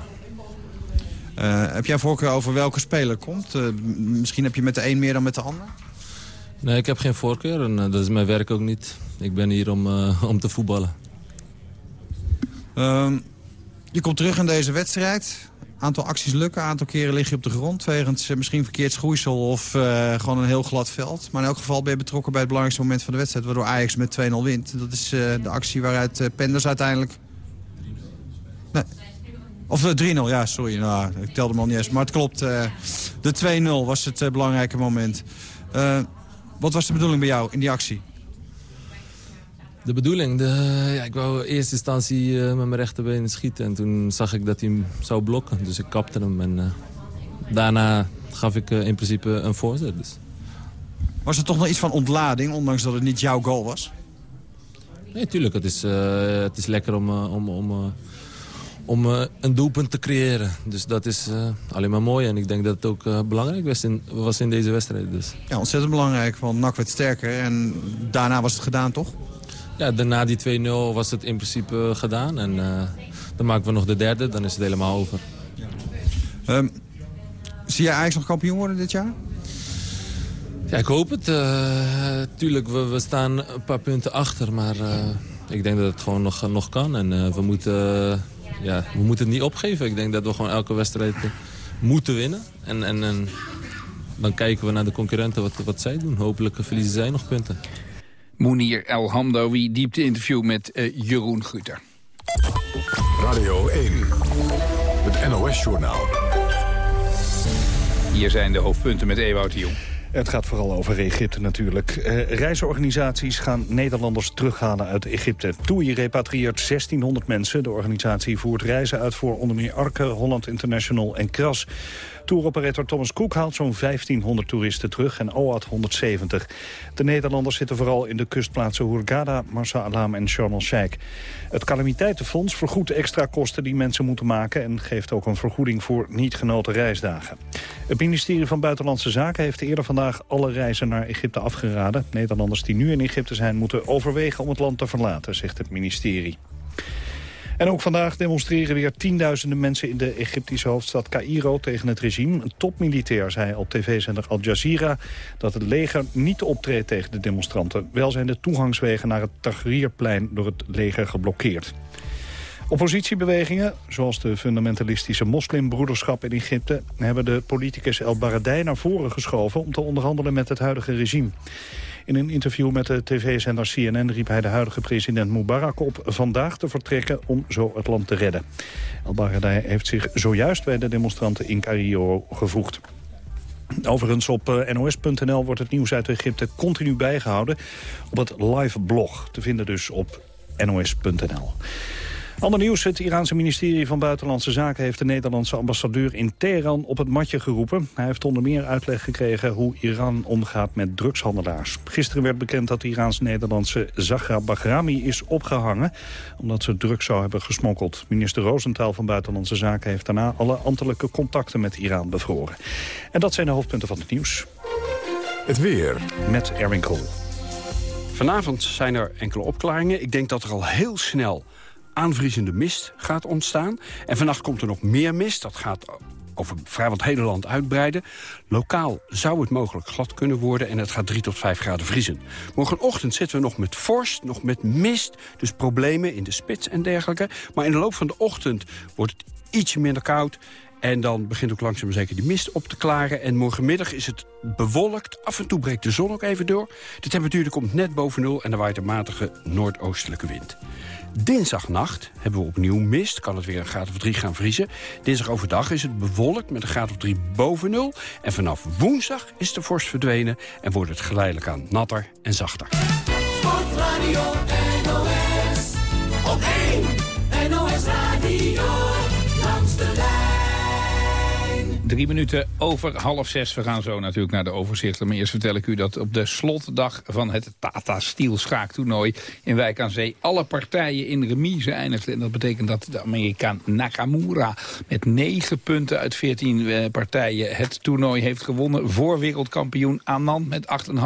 Speaker 14: Eh, heb jij voorkeur over welke speler komt? Misschien heb je met de een meer dan met de ander?
Speaker 15: Nee, ik heb geen voorkeur en dat is mijn werk ook niet. Ik ben hier om, om te voetballen.
Speaker 14: Ehm, je komt terug in deze wedstrijd. Aantal acties lukken, aantal keren lig je op de grond... wegens eh, misschien verkeerd schoeisel of eh, gewoon een heel glad veld. Maar in elk geval ben je betrokken bij het belangrijkste moment van de wedstrijd... waardoor Ajax met 2-0 wint. Dat is eh, de actie waaruit Penders uiteindelijk... Nee. Of eh, 3-0, ja, sorry. Nou, ik telde hem al niet eens. Maar het klopt, de 2-0 was het belangrijke moment. Wat was de bedoeling bij jou in die actie?
Speaker 15: De bedoeling, de, ja, ik wou in eerste instantie eh, met mijn rechterbeen schieten. En toen zag ik dat hij hem zou blokken. Dus ik kapte hem. En eh, daarna gaf ik eh, in principe een voorzet. Dus.
Speaker 14: Was er toch nog iets van ontlading, ondanks dat het niet jouw goal was?
Speaker 15: Nee, tuurlijk. Het is, het is lekker om, om, om, om een doelpunt te creëren. Dus dat is alleen maar mooi. En ik denk dat het ook belangrijk was in, was in deze wedstrijd. Dus.
Speaker 14: Ja, ontzettend belangrijk, want NAC werd sterker en daarna was het gedaan, toch?
Speaker 15: Ja, daarna die 2-0 was het in principe gedaan. En eh, dan maken we nog de derde, dan is het helemaal over.
Speaker 14: Ehm, zie jij Ajax nog kampioen worden dit jaar?
Speaker 15: Ja, ik hoop het. eh, tuurlijk, we, we staan een paar punten achter. Maar eh, ik denk dat het gewoon nog, nog kan. En we, moeten, ja, we moeten het niet opgeven. Ik denk dat we gewoon elke wedstrijd moeten winnen. En, en, en dan kijken we naar de concurrenten wat, wat zij doen. Hopelijk verliezen zij nog punten.
Speaker 7: Mounir El Hamdoui, diepte interview met eh, Jeroen Guter.
Speaker 1: Radio 1, het NOS-journaal.
Speaker 7: Hier zijn de hoofdpunten met Ewout de Jong.
Speaker 2: Het gaat vooral over Egypte natuurlijk. Uh, reisorganisaties gaan Nederlanders terughalen uit Egypte. TUI repatrieert 1600 mensen. De organisatie voert reizen uit voor onder meer Arke, Holland International en Kras. Touroperator Thomas Cook haalt zo'n 1500 toeristen terug en OAT 170. De Nederlanders zitten vooral in de kustplaatsen Hurghada, Marsa Alam en Sharm el-Sheikh. Het calamiteitenfonds vergoedt extra kosten die mensen moeten maken... en geeft ook een vergoeding voor niet genoten reisdagen. Het ministerie van Buitenlandse Zaken heeft eerder vandaag alle reizen naar Egypte afgeraden. Nederlanders die nu in Egypte zijn moeten overwegen om het land te verlaten, zegt het ministerie. En ook vandaag demonstreren weer tienduizenden mensen in de Egyptische hoofdstad Cairo tegen het regime. Een topmilitair zei op tv-zender Al Jazeera dat het leger niet optreedt tegen de demonstranten. Wel zijn de toegangswegen naar het Tahrirplein door het leger geblokkeerd. Oppositiebewegingen, zoals de fundamentalistische moslimbroederschap in Egypte... hebben de politicus El Baradei naar voren geschoven om te onderhandelen met het huidige regime. In een interview met de tv-zender CNN riep hij de huidige president Mubarak op vandaag te vertrekken om zo het land te redden. El Baradei heeft zich zojuist bij de demonstranten in Cairo gevoegd. Overigens op eh, nos.nl wordt het nieuws uit Egypte continu bijgehouden op het live blog. Te vinden dus op nos.nl. Ander nieuws, het Iraanse ministerie van Buitenlandse Zaken... heeft de Nederlandse ambassadeur in Teheran op het matje geroepen. Hij heeft onder meer uitleg gekregen hoe Iran omgaat met drugshandelaars. Gisteren werd bekend dat de Iraans-Nederlandse Zahra Bahrami is opgehangen... omdat ze drugs zou hebben gesmokkeld. Minister Rosenthal van Buitenlandse Zaken heeft daarna... alle ambtelijke contacten met Iran bevroren. En dat zijn de hoofdpunten van het nieuws.
Speaker 1: Het weer.
Speaker 2: Met Erwin Kool.
Speaker 16: Vanavond zijn er enkele opklaringen. Ik denk dat er al heel snel aanvriezende mist gaat ontstaan. En vannacht komt er nog meer mist. Dat gaat over vrijwel het hele land uitbreiden. Lokaal zou het mogelijk glad kunnen worden en het gaat 3 tot 5 graden vriezen. Morgenochtend zitten we nog met vorst, nog met mist, dus problemen in de spits en dergelijke. Maar in de loop van de ochtend wordt het ietsje minder koud... En dan begint ook langzaam zeker die mist op te klaren. En morgenmiddag is het bewolkt. Af en toe breekt de zon ook even door. De temperatuur komt net boven nul en er waait een matige noordoostelijke wind. Dinsdagnacht hebben we opnieuw mist. Kan het weer een graad of drie gaan vriezen. Dinsdag overdag is het bewolkt met een graad of drie boven nul. En vanaf woensdag is de vorst verdwenen en wordt het geleidelijk aan natter en zachter.
Speaker 7: Drie minuten over half zes. We gaan zo natuurlijk naar de overzichten. Maar eerst vertel ik u dat op de slotdag van het Tata Steel schaaktoernooi in Wijk aan Zee alle partijen in remise eindigden. En dat betekent dat de Amerikaan Nakamura met negen punten uit veertien eh, partijen het toernooi heeft gewonnen. Voor wereldkampioen Anand met 8,5.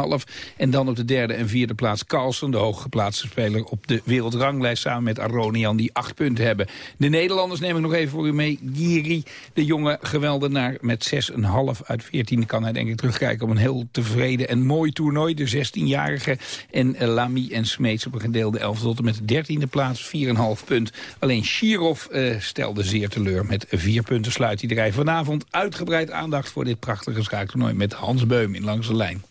Speaker 7: En dan op de derde en vierde plaats Carlsen, de hooggeplaatste speler op de wereldranglijst samen met Aronian die acht punten hebben. De Nederlanders neem ik nog even voor u mee. Giri, de jonge geweldenaar met 6,5 uit 14 kan hij denk ik terugkijken op een heel tevreden en mooi toernooi. De 16-jarige en uh, Lamy en Smeets op een gedeelde 11 tot en met de 13e plaats, 4,5 punt. Alleen Shirov uh, stelde zeer teleur. Met 4 punten sluit hij de rij. Vanavond uitgebreid aandacht voor dit prachtige schaaktoernooi met Hans Beum in Langs de Lijn.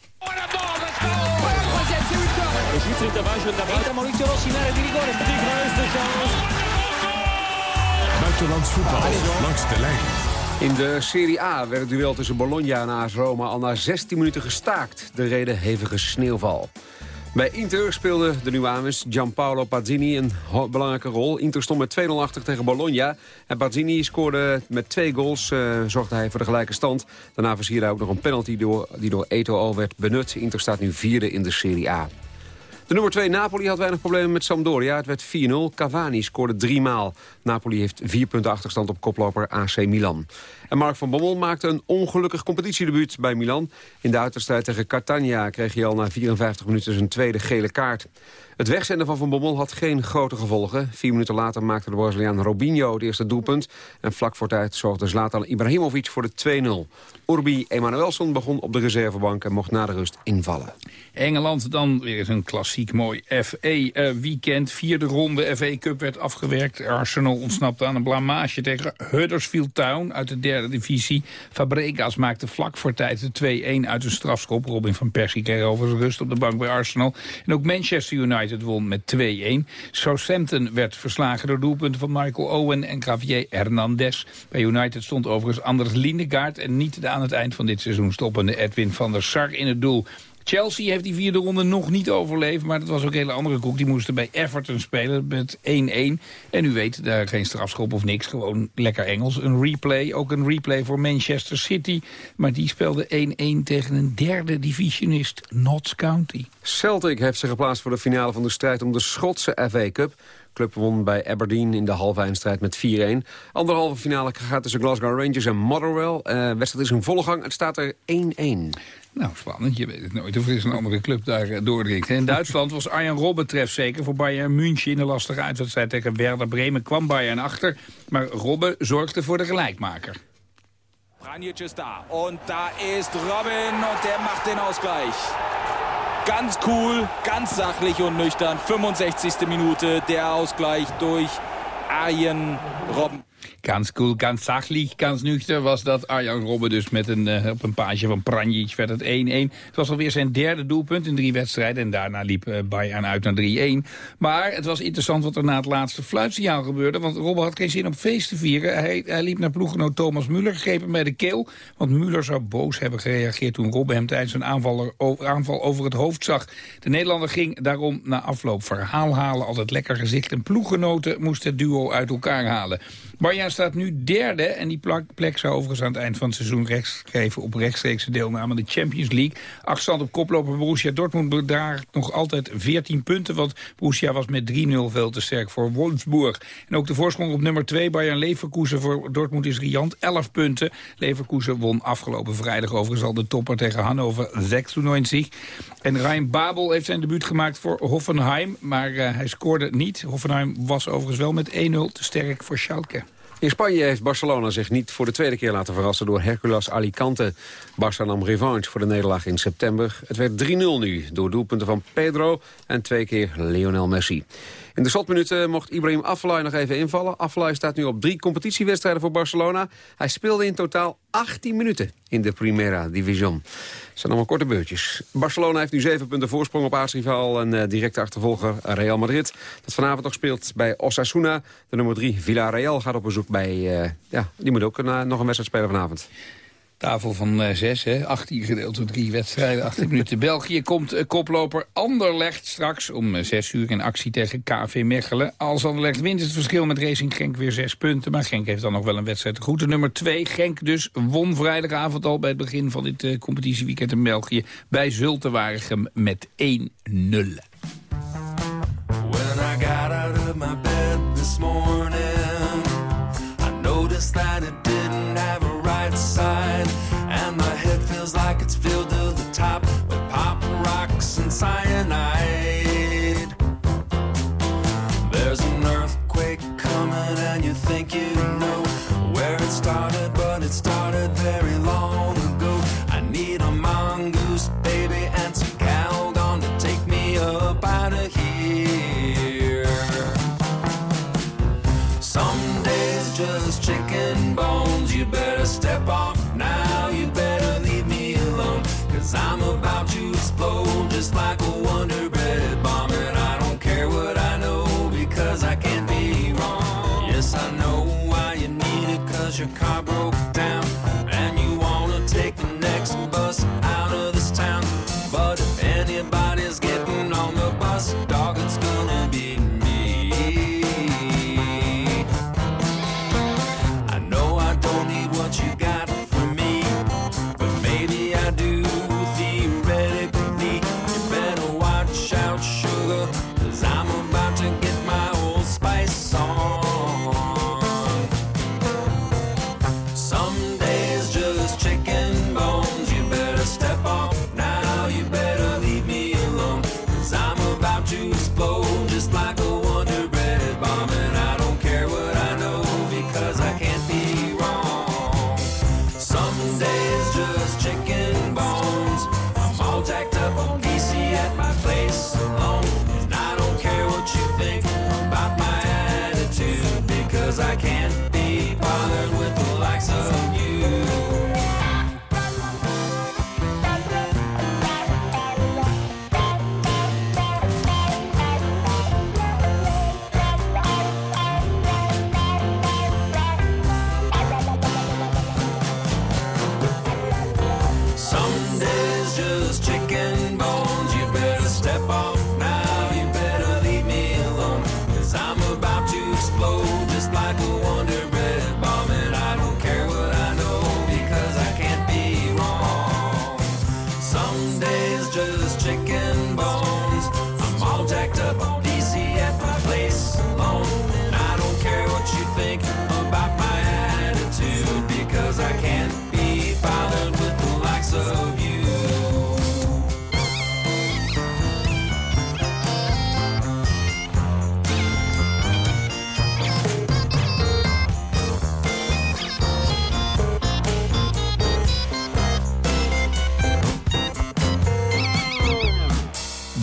Speaker 1: Buitenlands voetbal langs de lijn.
Speaker 9: In de Serie A werd het duel tussen Bologna en AS Roma al na 16 minuten gestaakt. De reden hevige sneeuwval. Bij Inter speelde de nieuwe aanwinst Gianpaolo Pazzini een belangrijke rol. Inter stond met 2-0 achter tegen Bologna. En Pazzini scoorde met twee goals, uh, zorgde hij voor de gelijke stand. Daarna versierde hij ook nog een penalty door, die door Eto al werd benut. Inter staat nu vierde in de Serie A. De nummer 2 Napoli had weinig problemen met Sampdoria. Het werd 4-0. Cavani scoorde drie maal. Napoli heeft vier punten achterstand op koploper AC Milan. En Mark van Bommel maakte een ongelukkig competitiedebuut bij Milan. In de uitwedstrijd tegen Catania kreeg hij al na 54 minuten zijn tweede gele kaart. Het wegzenden van Van Bommel had geen grote gevolgen. Vier minuten later maakte de Braziliaan Robinho het eerste doelpunt. En vlak voor tijd zorgde Zlatan Ibrahimovic voor de 2-0. Urbi Emanuelson begon op de reservebank en mocht na de rust invallen.
Speaker 7: Engeland dan weer eens een klassiek mooi FA-weekend. Vierde ronde FA Cup werd afgewerkt. Arsenal ontsnapte aan een blamage tegen Huddersfield Town uit de derde divisie. Fabregas maakte vlak voor tijd de 2-1 uit een strafschop. Robin van Persie kreeg overigens rust op de bank bij Arsenal. En ook Manchester United won met 2-1. Southampton werd verslagen door doelpunten van Michael Owen en Xavier Hernandez. Bij United stond overigens Anders Lindegaard... en niet de aan het eind van dit seizoen stoppende Edwin van der Sar in het doel. Chelsea heeft die vierde ronde nog niet overleefd... maar dat was ook een hele andere koek. Die moesten bij Everton spelen met 1-1. En u weet, daar geen strafschop of niks. Gewoon lekker Engels. Een replay, ook een replay voor Manchester City. Maar die speelde 1-1 tegen een derde divisionist, Notts County.
Speaker 9: Celtic heeft zich geplaatst voor de finale van de strijd om de Schotse FA Cup club won bij Aberdeen in de halve eindstrijd met 4-1. Anderhalve finale gaat tussen Glasgow Rangers en Motherwell. Uh, wedstrijd is in volle gang. Het staat er 1-1.
Speaker 7: Nou, spannend. Je weet het nooit of er is een andere club daar uh, doordringt. In [laughs] Duitsland was Arjen Robben tref zeker voor Bayern München. In de lastige uitwedstrijd tegen Werder Bremen kwam Bayern achter. Maar Robben zorgde voor de gelijkmaker.
Speaker 17: Pranjic is daar. En daar is Robin und der macht den Ausgleich. Ganz cool, ganz sachlich und nüchtern. 65. Minute, der Ausgleich durch Arjen Robben.
Speaker 7: Ganz cool, ganz sachlich, ganz nuchter was dat. Arjan Robben dus met een, uh, op een paasje van Pranjic werd het 1-1. Het was alweer zijn derde doelpunt in drie wedstrijden. En daarna liep uh, Bayern uit naar 3-1. Maar het was interessant wat er na het laatste fluitsignaal gebeurde. Want Robben had geen zin om feest te vieren. Hij, hij liep naar ploeggenoot Thomas Müller, greep hem bij de keel. Want Müller zou boos hebben gereageerd toen Robben hem tijdens een aanval, aanval over het hoofd zag. De Nederlander ging daarom na afloop verhaal halen. Altijd lekker gezicht. En ploeggenoten moest het duo uit elkaar halen. Bayern staat nu derde en die plek zou overigens aan het eind van het seizoen rechts geven op rechtstreekse deelname aan de Champions League. Achterstand op koploper Borussia Dortmund bedraagt nog altijd 14 punten, want Borussia was met 3-0 veel te sterk voor Wolfsburg. En ook de voorsprong op nummer 2 Bayern Leverkusen voor Dortmund is riant, 11 punten. Leverkusen won afgelopen vrijdag overigens al de topper tegen Hannover 96. En Ryan Babel heeft zijn debuut gemaakt voor Hoffenheim, maar uh, hij scoorde niet. Hoffenheim was overigens wel met 1-0 te sterk voor Schalke.
Speaker 9: In Spanje heeft Barcelona zich niet voor de tweede keer laten verrassen door Hercules Alicante. Barça nam revanche voor de nederlaag in september. Het werd 3-0 nu door doelpunten van Pedro en twee keer Lionel Messi. In de slotminuten mocht Ibrahim Afellay nog even invallen. Afellay staat nu op drie competitiewedstrijden voor Barcelona. Hij speelde in totaal 18 minuten in de Primera Division. Het zijn allemaal korte beurtjes. Barcelona heeft nu 7 punten voorsprong op aartsrivaal... en uh, directe achtervolger Real Madrid. Dat vanavond nog speelt bij Osasuna. De nummer 3 Villarreal gaat op bezoek bij... Uh, ja, die moet ook uh, nog een wedstrijd spelen vanavond.
Speaker 7: Tafel van uh, 6, hè? 18 gedeeld door drie wedstrijden, 18 [laughs] minuten. België komt uh, koploper Anderlecht straks om uh, 6 uur in actie tegen KV Mechelen. Als Anderlecht wint is het verschil met Racing Genk weer 6 punten. Maar Genk heeft dan nog wel een wedstrijd te nummer 2, Genk dus, won vrijdagavond al bij het begin van dit competitieweekend in België. Bij Zultewaregem met 1-0. When I got out of my bed this morning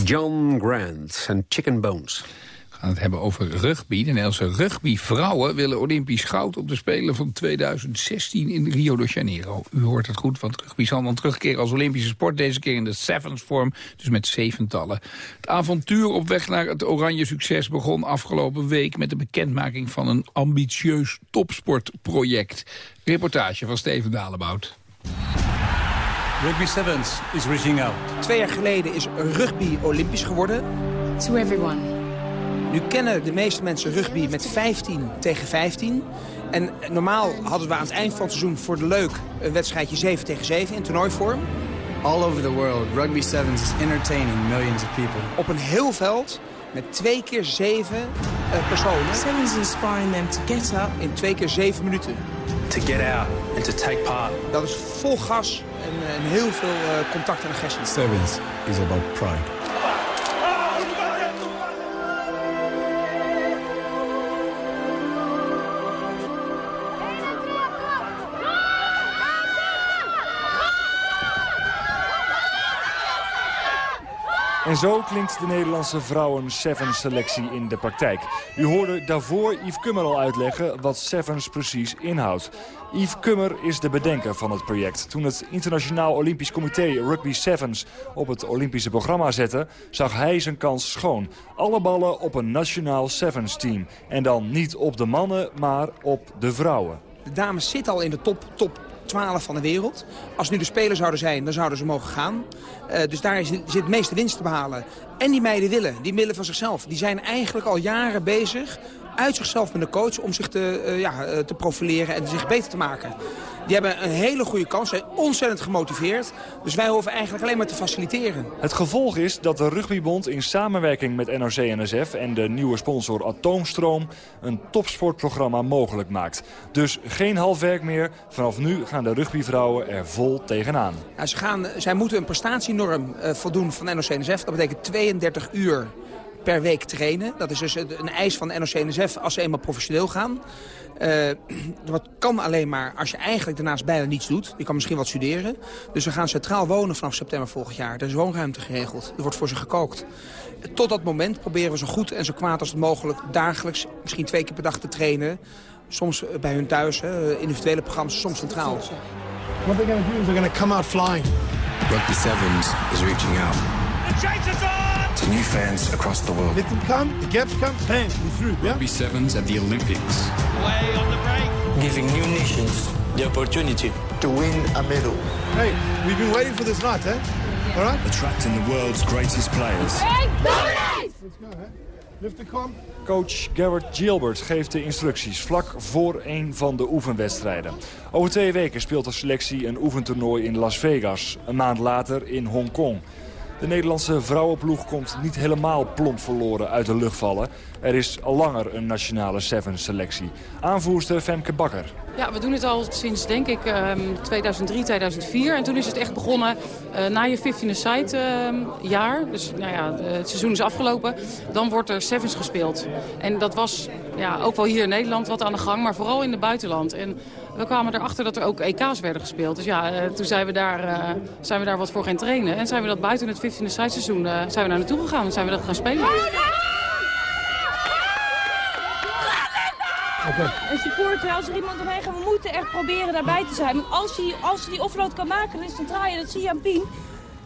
Speaker 9: John Grant en Chicken Bones.
Speaker 7: We gaan het hebben over rugby. De Nederlandse rugbyvrouwen willen Olympisch goud op de Spelen van 2016 in Rio de Janeiro. U hoort het goed, want rugby zal dan terugkeren als Olympische sport. Deze keer in de sevens vorm, dus met zeventallen. Het avontuur op weg naar het oranje succes begon afgelopen week... met de bekendmaking van een ambitieus topsportproject. Reportage van Steven Dalebout.
Speaker 18: Rugby Sevens is reaching out.
Speaker 19: Twee jaar geleden is rugby olympisch geworden.
Speaker 20: To everyone.
Speaker 19: Nu kennen de meeste mensen rugby met 15 tegen 15. En normaal hadden we aan het eind van het seizoen voor de leuk een wedstrijdje 7 tegen 7 in toernooivorm.
Speaker 21: All over the world, rugby sevens is entertaining millions of people.
Speaker 19: Op een heel veld met twee keer zeven uh, personen.
Speaker 20: Sevens inspiring them to get up.
Speaker 19: In twee keer zeven minuten.
Speaker 18: To get out and to take part.
Speaker 19: Dat is vol gas en, en heel veel uh, contact en agressie.
Speaker 22: Sevens is about pride.
Speaker 23: En zo klinkt de Nederlandse vrouwen Sevens selectie in de praktijk. U hoorde daarvoor Yves Kummer al uitleggen wat Sevens precies inhoudt. Yves Kummer is de bedenker van het project. Toen het Internationaal Olympisch Comité Rugby Sevens op het Olympische programma zette... zag hij zijn kans schoon. Alle ballen op een nationaal Sevens team. En dan niet op de mannen, maar op de vrouwen.
Speaker 19: De dames zitten al in de top, top 12 van de wereld. Als nu de speler zouden zijn, dan zouden ze mogen gaan. Uh, dus daar zit het meeste winst te behalen. En die meiden willen, die willen van zichzelf. Die zijn eigenlijk al jaren bezig uit zichzelf met een coach om zich te, uh, ja, te profileren en zich beter te maken. Die hebben een hele goede kans, zijn ontzettend gemotiveerd. Dus wij hoeven eigenlijk alleen maar te faciliteren.
Speaker 23: Het gevolg is dat de Rugbybond in samenwerking met NOC-NSF en de nieuwe sponsor Atoomstroom een topsportprogramma mogelijk maakt. Dus geen half werk meer. Vanaf nu gaan de rugbyvrouwen er vol tegenaan.
Speaker 19: Ja, ze gaan, zij moeten een prestatienorm uh, voldoen van NOC-NSF. Dat betekent 32 uur per week trainen. Dat is dus een eis van NOC-NSF als ze eenmaal professioneel gaan. [clears throat] Uh, dat kan alleen maar als je eigenlijk daarnaast bijna niets doet. Je kan misschien wat studeren. Dus we gaan centraal wonen vanaf september volgend jaar. Er is woonruimte geregeld. Er wordt voor ze gekookt. Tot dat moment proberen we zo goed en zo kwaad als het mogelijk... dagelijks, misschien twee keer per dag te trainen. Soms bij hun thuis, hè, individuele programma's, soms centraal.
Speaker 22: What they're going to do is they're going to come out flying.
Speaker 24: Rugby Sevens is reaching out. The chase is on! To new fans across the world.
Speaker 22: Let them come, the gaps come, bang, we're through. Yeah?
Speaker 24: Rugby Sevens at the Olympics.
Speaker 25: Way on the break.
Speaker 26: Giving new nations the opportunity to win a medal.
Speaker 22: Hey, we've been waiting for this night, eh? All right?
Speaker 24: Attracting the world's greatest players.
Speaker 22: Hey, Let's go, eh? Lift the com.
Speaker 23: Coach Garrett Gilbert geeft de instructies vlak voor een van de oefenwedstrijden. Over twee weken speelt de selectie een oefentoernooi in Las Vegas. Een maand later in Hongkong. De Nederlandse vrouwenploeg komt niet helemaal plomp verloren uit de lucht vallen. Er is al langer een nationale Sevens selectie. Aanvoerster Femke Bakker.
Speaker 27: Ja, we doen het al sinds denk ik 2003, 2004. En toen is het echt begonnen uh, na je 15-a-side uh, jaar. Dus nou ja, het seizoen is afgelopen. Dan wordt er Sevens gespeeld. En dat was ja, ook wel hier in Nederland wat aan de gang, maar vooral in het buitenland. En we kwamen erachter dat er ook EK's werden gespeeld. Dus ja, uh, toen zijn we, daar, uh, zijn we daar wat voor gaan trainen. En zijn we dat buiten het 15e side seizoen uh, zijn we daar naartoe gegaan. En zijn we dat gaan spelen.
Speaker 28: Okay. Een supporter, als er iemand omheen gaat, we moeten echt proberen daarbij te zijn. Want als hij, als hij die offload kan maken, dan is het een draaien, dat zie je aan Pien.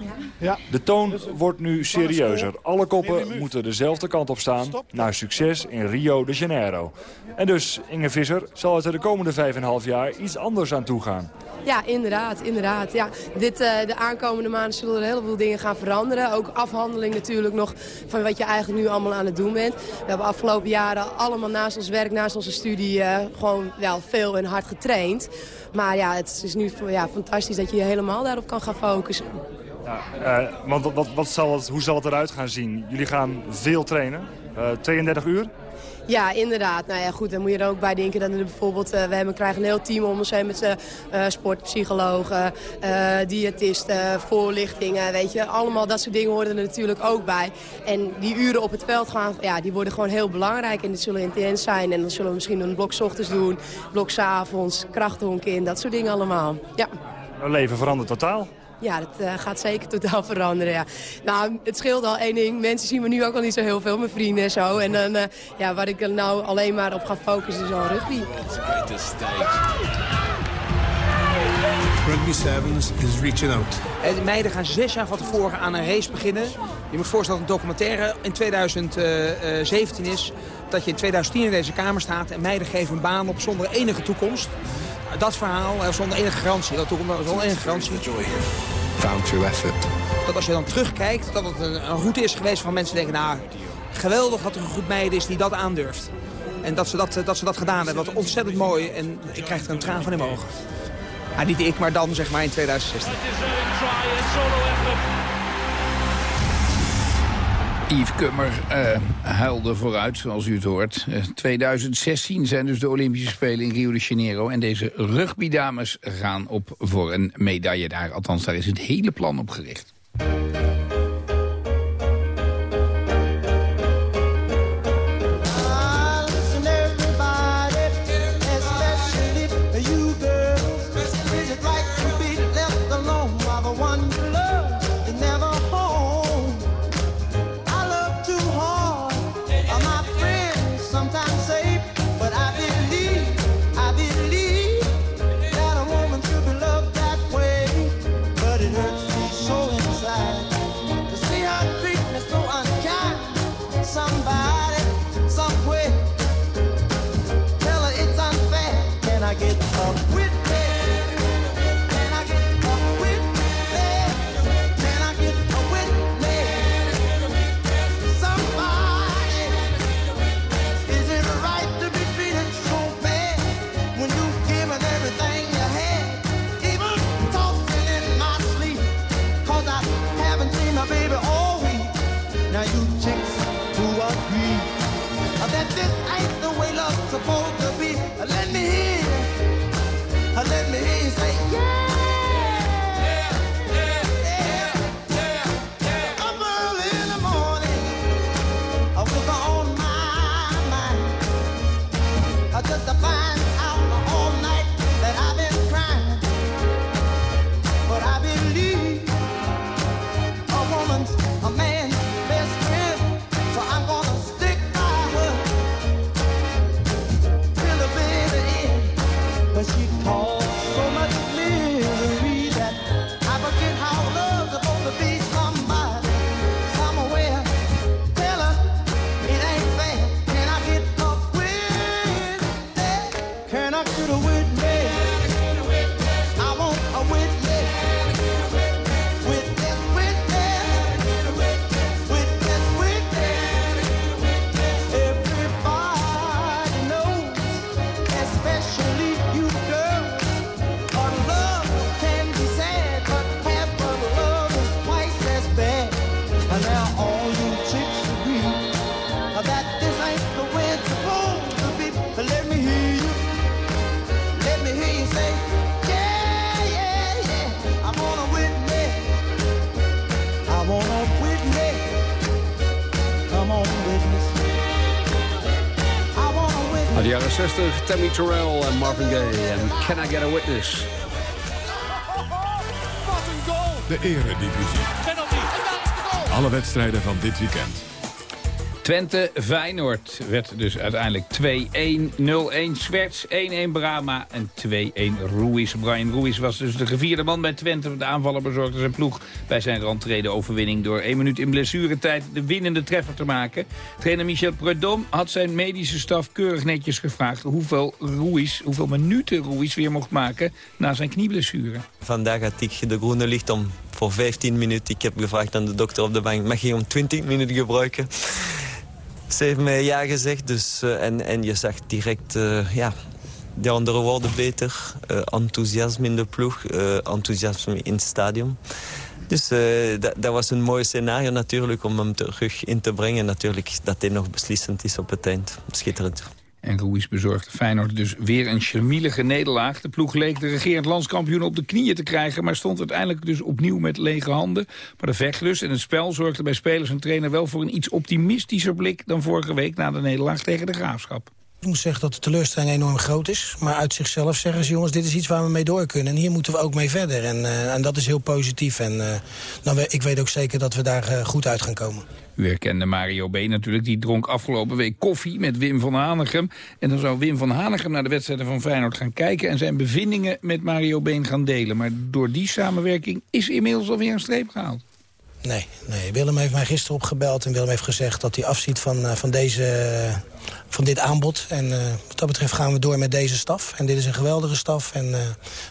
Speaker 23: Ja. Ja. De toon wordt nu serieuzer. Alle koppen moeten dezelfde kant op staan naar succes in Rio de Janeiro. En dus, Inge Visser, zal het er de komende 5,5 jaar iets anders aan toe gaan.
Speaker 29: Ja, inderdaad. inderdaad. Ja, dit, uh, de aankomende maanden zullen er een heleboel dingen gaan veranderen. Ook afhandeling natuurlijk nog van wat je eigenlijk nu allemaal aan het doen bent. We hebben afgelopen jaren allemaal naast ons werk, naast onze studie... Uh, gewoon wel veel en hard getraind. Maar ja, het is nu ja, fantastisch dat je je helemaal daarop kan gaan focussen.
Speaker 23: Ja, uh, want wat, wat, wat zal het, hoe zal het eruit gaan zien? Jullie gaan veel trainen, 32 uur?
Speaker 29: Ja, inderdaad. Nou ja, goed, dan moet je er ook bij denken dat er bijvoorbeeld... Uh, we hebben, krijgen een heel team om ons heen met uh, sportpsychologen, uh, diëtisten, voorlichtingen, weet je. Allemaal dat soort dingen horen er natuurlijk ook bij. En die uren op het veld gaan, ja, die worden gewoon heel belangrijk. En die zullen intens zijn. En dan zullen we misschien een blok ochtends doen, blok avonds, krachthonk in, dat soort dingen allemaal. Ja.
Speaker 23: Leven verandert totaal.
Speaker 29: Ja, dat eh, gaat zeker totaal veranderen, ja. Nou, het scheelt al één ding. Mensen zien me nu ook al niet zo heel veel, mijn vrienden en zo. En dan, uh, ja, waar ik er nou alleen maar op ga focussen is al rugby.
Speaker 30: Rugby Sevens is reaching out.
Speaker 19: En de meiden gaan zes jaar van tevoren aan een race beginnen. Je moet voorstellen dat een documentaire in 2017 is... dat je in 2010 in deze kamer staat en meiden geven een baan op zonder enige toekomst. Dat verhaal, zonder enige garantie. Dat zonder enige garantie.
Speaker 30: Found through effort.
Speaker 19: Dat als je dan terugkijkt, dat het een, een route is geweest van mensen denken... nou, geweldig dat er een groep meiden is die dat aandurft. En dat ze dat, dat, ze dat gedaan hebben, dat ontzettend mooi. En ik krijg er een traan van in mijn ogen. Ja, niet ik, maar dan zeg maar in 2016.
Speaker 4: Yves Kummer uh, huilde vooruit, zoals u het hoort. Uh, 2016 zijn dus de Olympische Spelen in Rio de Janeiro. En deze rugbydames gaan op voor een medaille daar. Althans, daar is het hele plan op gericht.
Speaker 9: Tammy Terrell en Marvin Gaye. En Can I Get a Witness?
Speaker 1: De Eredivisie. Alle wedstrijden van dit weekend.
Speaker 4: Twente-Feyenoord werd dus uiteindelijk 2-1, 0-1 Swerts, 1-1 Brama en 2-1 Ruiz. Brian Ruiz was dus de gevierde man bij Twente. De aanvaller bezorgde zijn ploeg bij zijn randtrede overwinning... door één minuut in blessuretijd de winnende treffer te maken. Trainer Michel Prudhomme had zijn medische staf keurig netjes gevraagd... hoeveel Ruiz, hoeveel minuten Ruiz weer mocht maken na zijn knieblessure.
Speaker 31: Vandaag had ik de groene licht om voor 15 minuten. Ik heb gevraagd aan de dokter op de bank, mag je om 20 minuten gebruiken? Ze heeft mij ja gezegd dus, uh, en, en je zag direct uh, ja, de andere woorden beter. Uh, enthousiasme in de ploeg, enthousiasme in het stadion. Dus dat, dat, was een mooi scenario natuurlijk om hem terug in te brengen. Natuurlijk dat hij nog beslissend is op het eind. Schitterend.
Speaker 4: En Ruiz bezorgde Feyenoord dus weer een charmielige nederlaag. De ploeg leek de regerend landskampioen op de knieën te krijgen... maar stond uiteindelijk dus opnieuw met lege handen. Maar de vechtlust en het spel zorgden bij spelers en trainer... wel voor een iets optimistischer blik dan vorige week... na de nederlaag tegen de Graafschap.
Speaker 6: Ik moet zeggen dat de teleurstelling enorm groot is. Maar uit zichzelf zeggen ze, jongens, dit is iets waar we mee door kunnen. En hier moeten we ook mee verder. En, uh, en dat is heel positief. En uh, nou, ik weet ook zeker dat we daar uh, goed uit gaan komen.
Speaker 7: U herkende Mario B. natuurlijk. Die dronk afgelopen week koffie met Wim van Hanegem. En dan zou Wim van Hanegem naar de wedstrijden van Feyenoord gaan kijken... en zijn bevindingen met Mario Been gaan delen. Maar door die samenwerking is inmiddels alweer een streep gehaald.
Speaker 6: Nee, Willem heeft mij gisteren opgebeld en Willem heeft gezegd dat hij afziet van, uh, van, deze, van dit aanbod. En uh, wat dat betreft gaan we door met deze staf. En dit is een geweldige staf. En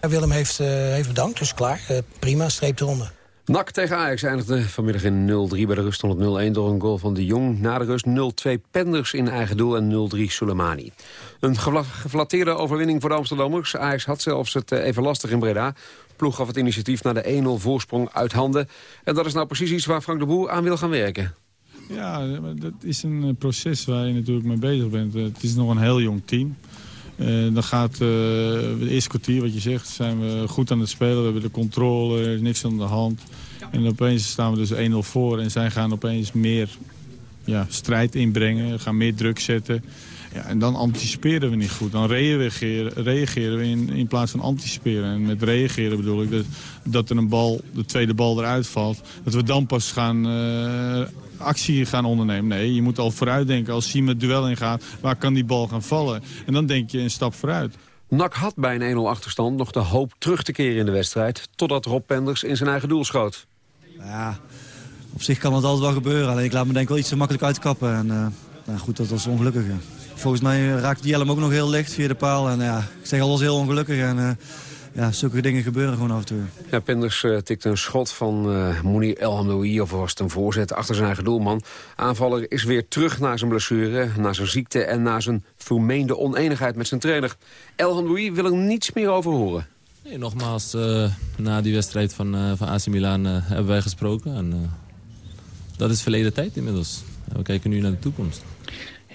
Speaker 6: Willem heeft, heeft bedankt, dus klaar. prima, streep eronder.
Speaker 9: NAC tegen Ajax eindigde vanmiddag in 0-3 bij de rust 100-0-1 door een goal van de Jong. Na de rust 0-2 Penders in eigen doel en 0-3 Soleimani. Een geflatteerde overwinning voor de Amsterdammers. Ajax had zelfs het even lastig in Breda ploeg gaf het initiatief naar de 1-0 voorsprong uit handen. En dat is nou precies iets waar Frank de Boer aan wil gaan werken.
Speaker 11: Ja, dat is een eh, proces waar je natuurlijk mee bezig bent. Eh, het is nog een heel jong team. Uh, dan gaat uh, de eerste kwartier, wat je zegt, zijn we goed aan het spelen. We hebben de controle, er is niks aan de hand. En opeens staan we dus 1-0 voor en zij gaan opeens meer ja, strijd inbrengen, gaan meer druk zetten. Ja, en dan anticiperen we niet goed. Dan reageren, reageren we in, in plaats van anticiperen. En met reageren bedoel ik dat, dat er een bal, de tweede bal eruit valt. Dat we dan pas gaan uh, actie gaan ondernemen. Nee, je moet al vooruit denken. Als Siem het duel ingaat, waar kan die bal gaan vallen? En dan denk je een stap vooruit.
Speaker 9: NAC had bij een 1-0 achterstand nog de hoop terug te keren in de wedstrijd... totdat Rob Penders in zijn eigen doel schoot.
Speaker 32: Ja, op zich kan het altijd wel gebeuren. Alleen ik laat me denk ik wel iets te makkelijk uitkappen. En, uh, nou goed, dat was ongelukkig. Volgens mij raakt die helm ook nog heel licht via de paal. En ja, ik zeg al, was heel ongelukkig. En uh, ja, zulke dingen gebeuren gewoon af en toe.
Speaker 9: Ja, Penders uh, tikte een schot van uh, Mounir El of was het een voorzet achter zijn eigen doelman. Aanvaller is weer terug naar zijn blessure, naar zijn ziekte... en naar zijn vermeende oneenigheid met zijn trainer. El wil er niets meer over horen.
Speaker 15: Nee, nogmaals, na die wedstrijd van, van AC Milan hebben wij gesproken. En, dat is verleden tijd inmiddels. we kijken nu naar de toekomst.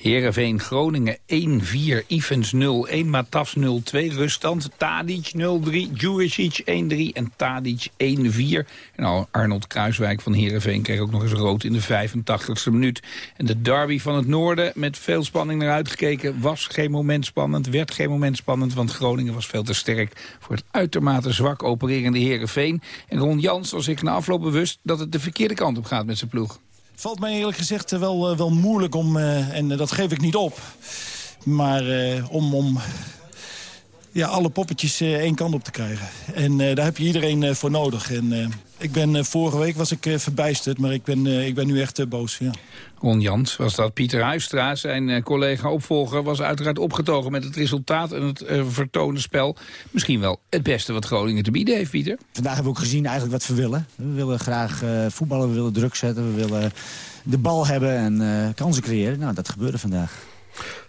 Speaker 7: Heerenveen Groningen 1-4, Ivens 0-1, Matafs 0-2, ruststand, Tadic 0-3, Djuricic 1-3 en Tadic 1-4. En nou, Arnold Kruiswijk van Heerenveen kreeg ook nog eens rood in de 85ste minuut. En de derby van het noorden, met veel spanning naar uitgekeken, was geen moment spannend, werd geen moment spannend, want Groningen was veel te sterk voor het uitermate zwak opererende Heerenveen. En Ron Jans was zich na afloop bewust dat het de verkeerde kant op gaat met zijn ploeg.
Speaker 33: Valt mij eerlijk gezegd wel, uh, wel moeilijk om, uh, en dat geef ik niet op... maar om, om ja, alle poppetjes één kant op te krijgen. En daar heb je iedereen voor nodig. En ik ben, vorige week was ik verbijsterd, maar ik ben, ik ben nu echt boos. Ja.
Speaker 7: Ron Jans was dat. Pieter Huistra, zijn collega-opvolger, was uiteraard opgetogen met het resultaat en het vertonen spel. Misschien wel het beste wat Groningen te bieden heeft, Pieter.
Speaker 32: Vandaag hebben we ook gezien eigenlijk wat we willen. We willen graag voetballen, we willen druk zetten, we willen de bal hebben en kansen creëren. Nou, dat gebeurde vandaag.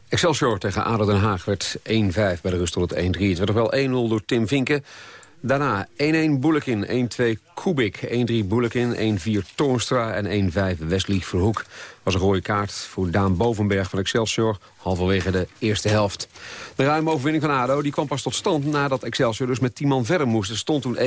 Speaker 9: Excelsior tegen ADO Den Haag werd 1-5 bij de rust tot het 1-3. Het werd nog wel 1-0 door Tim Vinken. Daarna 1-1 Boelekin, 1-2 Kubik, 1-3 Boelekin, 1-4 Toornstra en 1-5 Wesley Verhoek. Was een rode kaart voor Daan Bovenberg van Excelsior, halverwege de eerste helft. De ruime overwinning van ADO die kwam pas tot stand nadat Excelsior dus met 10 man verder moest. Er stond toen 1-1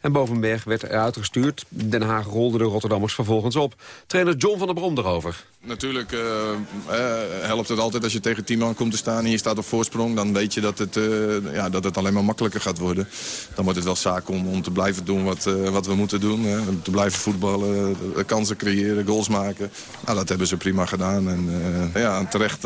Speaker 9: en Bovenberg werd eruit gestuurd. Den Haag rolde de Rotterdammers vervolgens op. Trainer John van der Brom erover.
Speaker 34: Natuurlijk uh, uh, helpt het altijd als je tegen 10 man komt te staan en je staat op voorsprong. Dan weet je dat het, uh, ja, dat het alleen maar makkelijker gaat worden. Dan wordt het wel zaak om, om te blijven doen wat, wat we moeten doen. te blijven voetballen, kansen creëren, goals maken. Nou, dat hebben ze prima gedaan. En ja, terecht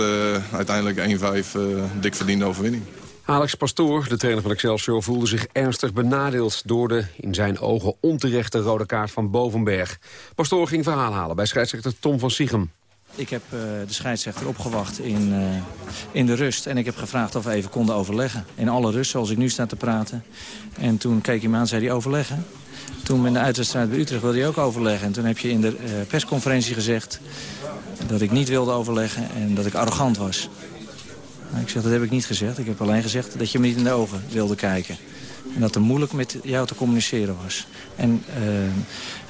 Speaker 34: uiteindelijk 1-5 dik verdiende overwinning.
Speaker 9: Alex Pastoor, de trainer van Excelsior, voelde zich ernstig benadeeld... door de, in zijn ogen, onterechte rode kaart van Bovenberg. Pastoor ging verhaal halen bij scheidsrechter Tom van Siegem.
Speaker 32: Ik heb uh, de scheidsrechter opgewacht in, uh, in de rust. En ik heb gevraagd of we even konden overleggen. In alle rust, zoals ik nu sta te praten. En toen keek hij me aan en zei hij overleggen. Toen in de uitwedstrijd bij Utrecht wilde hij ook overleggen. En toen heb je in de uh, persconferentie gezegd dat ik niet wilde overleggen en dat ik arrogant was. Nou, ik zeg, dat heb ik niet gezegd. Ik heb alleen gezegd dat je me niet in de ogen wilde kijken. En dat het moeilijk met jou te communiceren was. En, uh,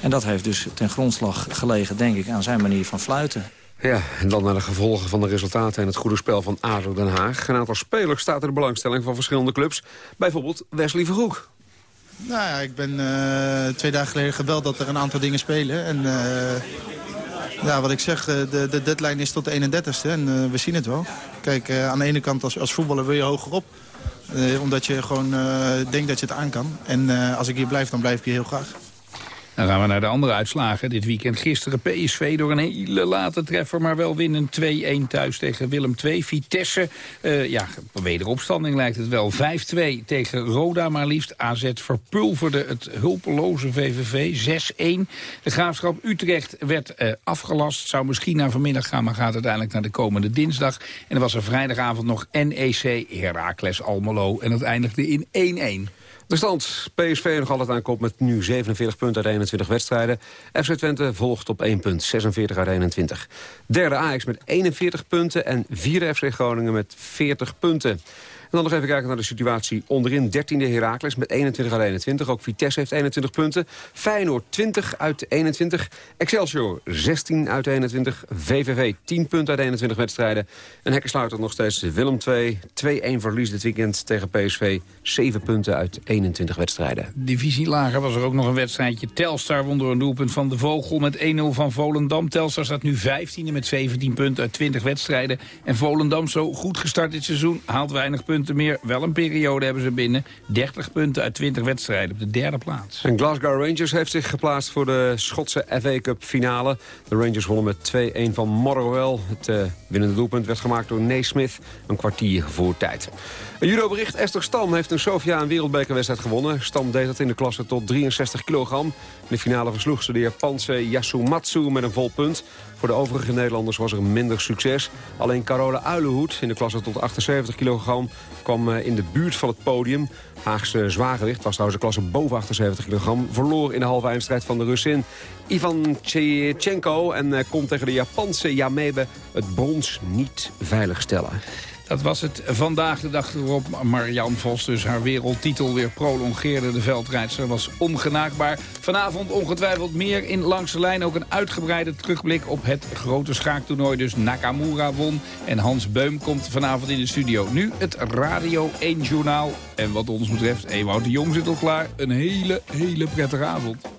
Speaker 32: en dat heeft dus ten grondslag gelegen, denk ik, aan zijn manier van fluiten.
Speaker 9: Ja, en dan naar de gevolgen van de resultaten en het goede spel van ADO Den Haag. Een aantal spelers staat in de belangstelling van verschillende clubs. Bijvoorbeeld Wesley Verhoek.
Speaker 14: Nou ja, ik ben uh, twee dagen geleden gebeld dat er een aantal dingen spelen. En uh, Ja, wat ik zeg, de, de deadline is tot de 31ste en we zien het wel. Kijk, aan de ene kant als, als voetballer wil je hoger op. omdat je gewoon denkt dat je het aan kan. En als ik hier blijf, dan blijf ik hier heel graag.
Speaker 7: Dan gaan we naar de andere uitslagen. Dit weekend gisteren PSV door een hele late treffer... maar wel winnen 2-1 thuis tegen Willem II. Vitesse, uh, ja, wederopstanding lijkt het wel. 5-2 tegen Roda maar liefst. AZ verpulverde het hulpeloze VVV. 6-1. De Graafschap Utrecht werd uh, afgelast. Zou misschien naar vanmiddag gaan, maar gaat uiteindelijk naar de komende dinsdag. En er was er vrijdagavond nog NEC, Heracles Almelo. En dat eindigde in 1-1.
Speaker 9: De stand, PSV nog altijd aan kop met nu 47 punten uit 21 wedstrijden. FC Twente volgt op 1 punt, 46 uit 21. Derde Ajax met 41 punten en vierde FC Groningen met 40 punten. En dan nog even kijken naar de situatie onderin. 13e Heracles met 21 uit 21. Ook Vitesse heeft 21 punten. Feyenoord 20 uit 21. Excelsior 16 uit 21. VVV 10 punten uit 21 wedstrijden. En Hekkensluiter nog steeds Willem 2. 2-1 verlies dit weekend tegen PSV. 7 punten uit 21 wedstrijden.
Speaker 7: Divisie lager was er ook nog een wedstrijdje. Telstar won door een doelpunt van de Vogel met 1-0 van Volendam. Telstar staat nu 15e met 17 punten uit 20 wedstrijden. En Volendam zo goed gestart dit seizoen haalt weinig punten punten meer. Wel een periode hebben ze binnen. 30 punten uit 20 wedstrijden op de derde plaats.
Speaker 9: En Glasgow Rangers heeft zich geplaatst voor de Schotse FA Cup finale. De Rangers wonnen met 2-1 van Motherwell. Het uh, winnende doelpunt werd gemaakt door Naismith. Een kwartier voor tijd. Een judobericht. Esther Stam heeft een Sofia een wereldbekerwedstrijd gewonnen. Stam deed dat in de klasse tot 63 kilogram. In de finale versloeg ze de Japanse Yasumatsu met een vol punt. Voor de overige Nederlanders was er minder succes. Alleen Carola Uilenhoed in de klasse tot 78 kilogram kwam eh, in de buurt van het podium. Haagse zwaargewicht was trouwens de klasse boven 78 kilogram. Verloor in de halve eindstrijd van de Russin Ivan Tchechenko. En eh, kon tegen de Japanse Yamebe het brons niet veiligstellen.
Speaker 7: Dat was het vandaag de dag waarop Marianne Vos dus haar wereldtitel weer prolongeerde. De veldrijdster was ongenaakbaar. Vanavond ongetwijfeld meer in Langs de Lijn. Ook een uitgebreide terugblik op het grote schaaktoernooi. Dus Nakamura won en Hans Beum komt vanavond in de studio. Nu het Radio 1 Journaal. En wat ons betreft, Ewout de Jong zit al klaar. Een hele, hele prettige avond.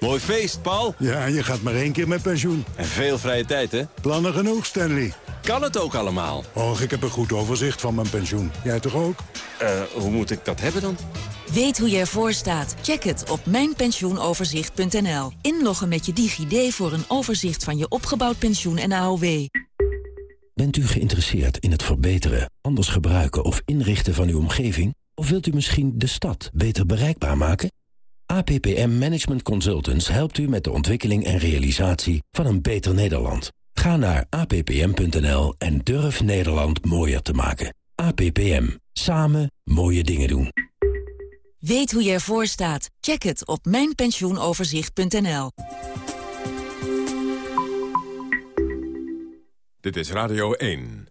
Speaker 35: Mooi feest, Paul.
Speaker 36: Ja, je gaat maar één keer met pensioen.
Speaker 35: En veel vrije tijd, hè?
Speaker 36: Plannen genoeg, Stanley.
Speaker 35: Kan het ook allemaal?
Speaker 36: Och, ik heb een goed overzicht van mijn pensioen. Jij toch ook?
Speaker 35: Uh, hoe moet ik dat hebben dan?
Speaker 37: Weet hoe je ervoor staat? Check het op mijnpensioenoverzicht.nl. Inloggen met je DigiD voor een overzicht van je opgebouwd pensioen en AOW.
Speaker 31: Bent u geïnteresseerd in het verbeteren, anders gebruiken of inrichten van uw omgeving? Of wilt u misschien de stad beter bereikbaar maken? APPM Management Consultants helpt u met de ontwikkeling en realisatie van een beter Nederland. Ga naar appm.nl en durf Nederland mooier te maken. APPM. Samen mooie dingen doen.
Speaker 37: Weet hoe je ervoor staat? Check het op mijnpensioenoverzicht.nl.
Speaker 1: Dit is Radio 1.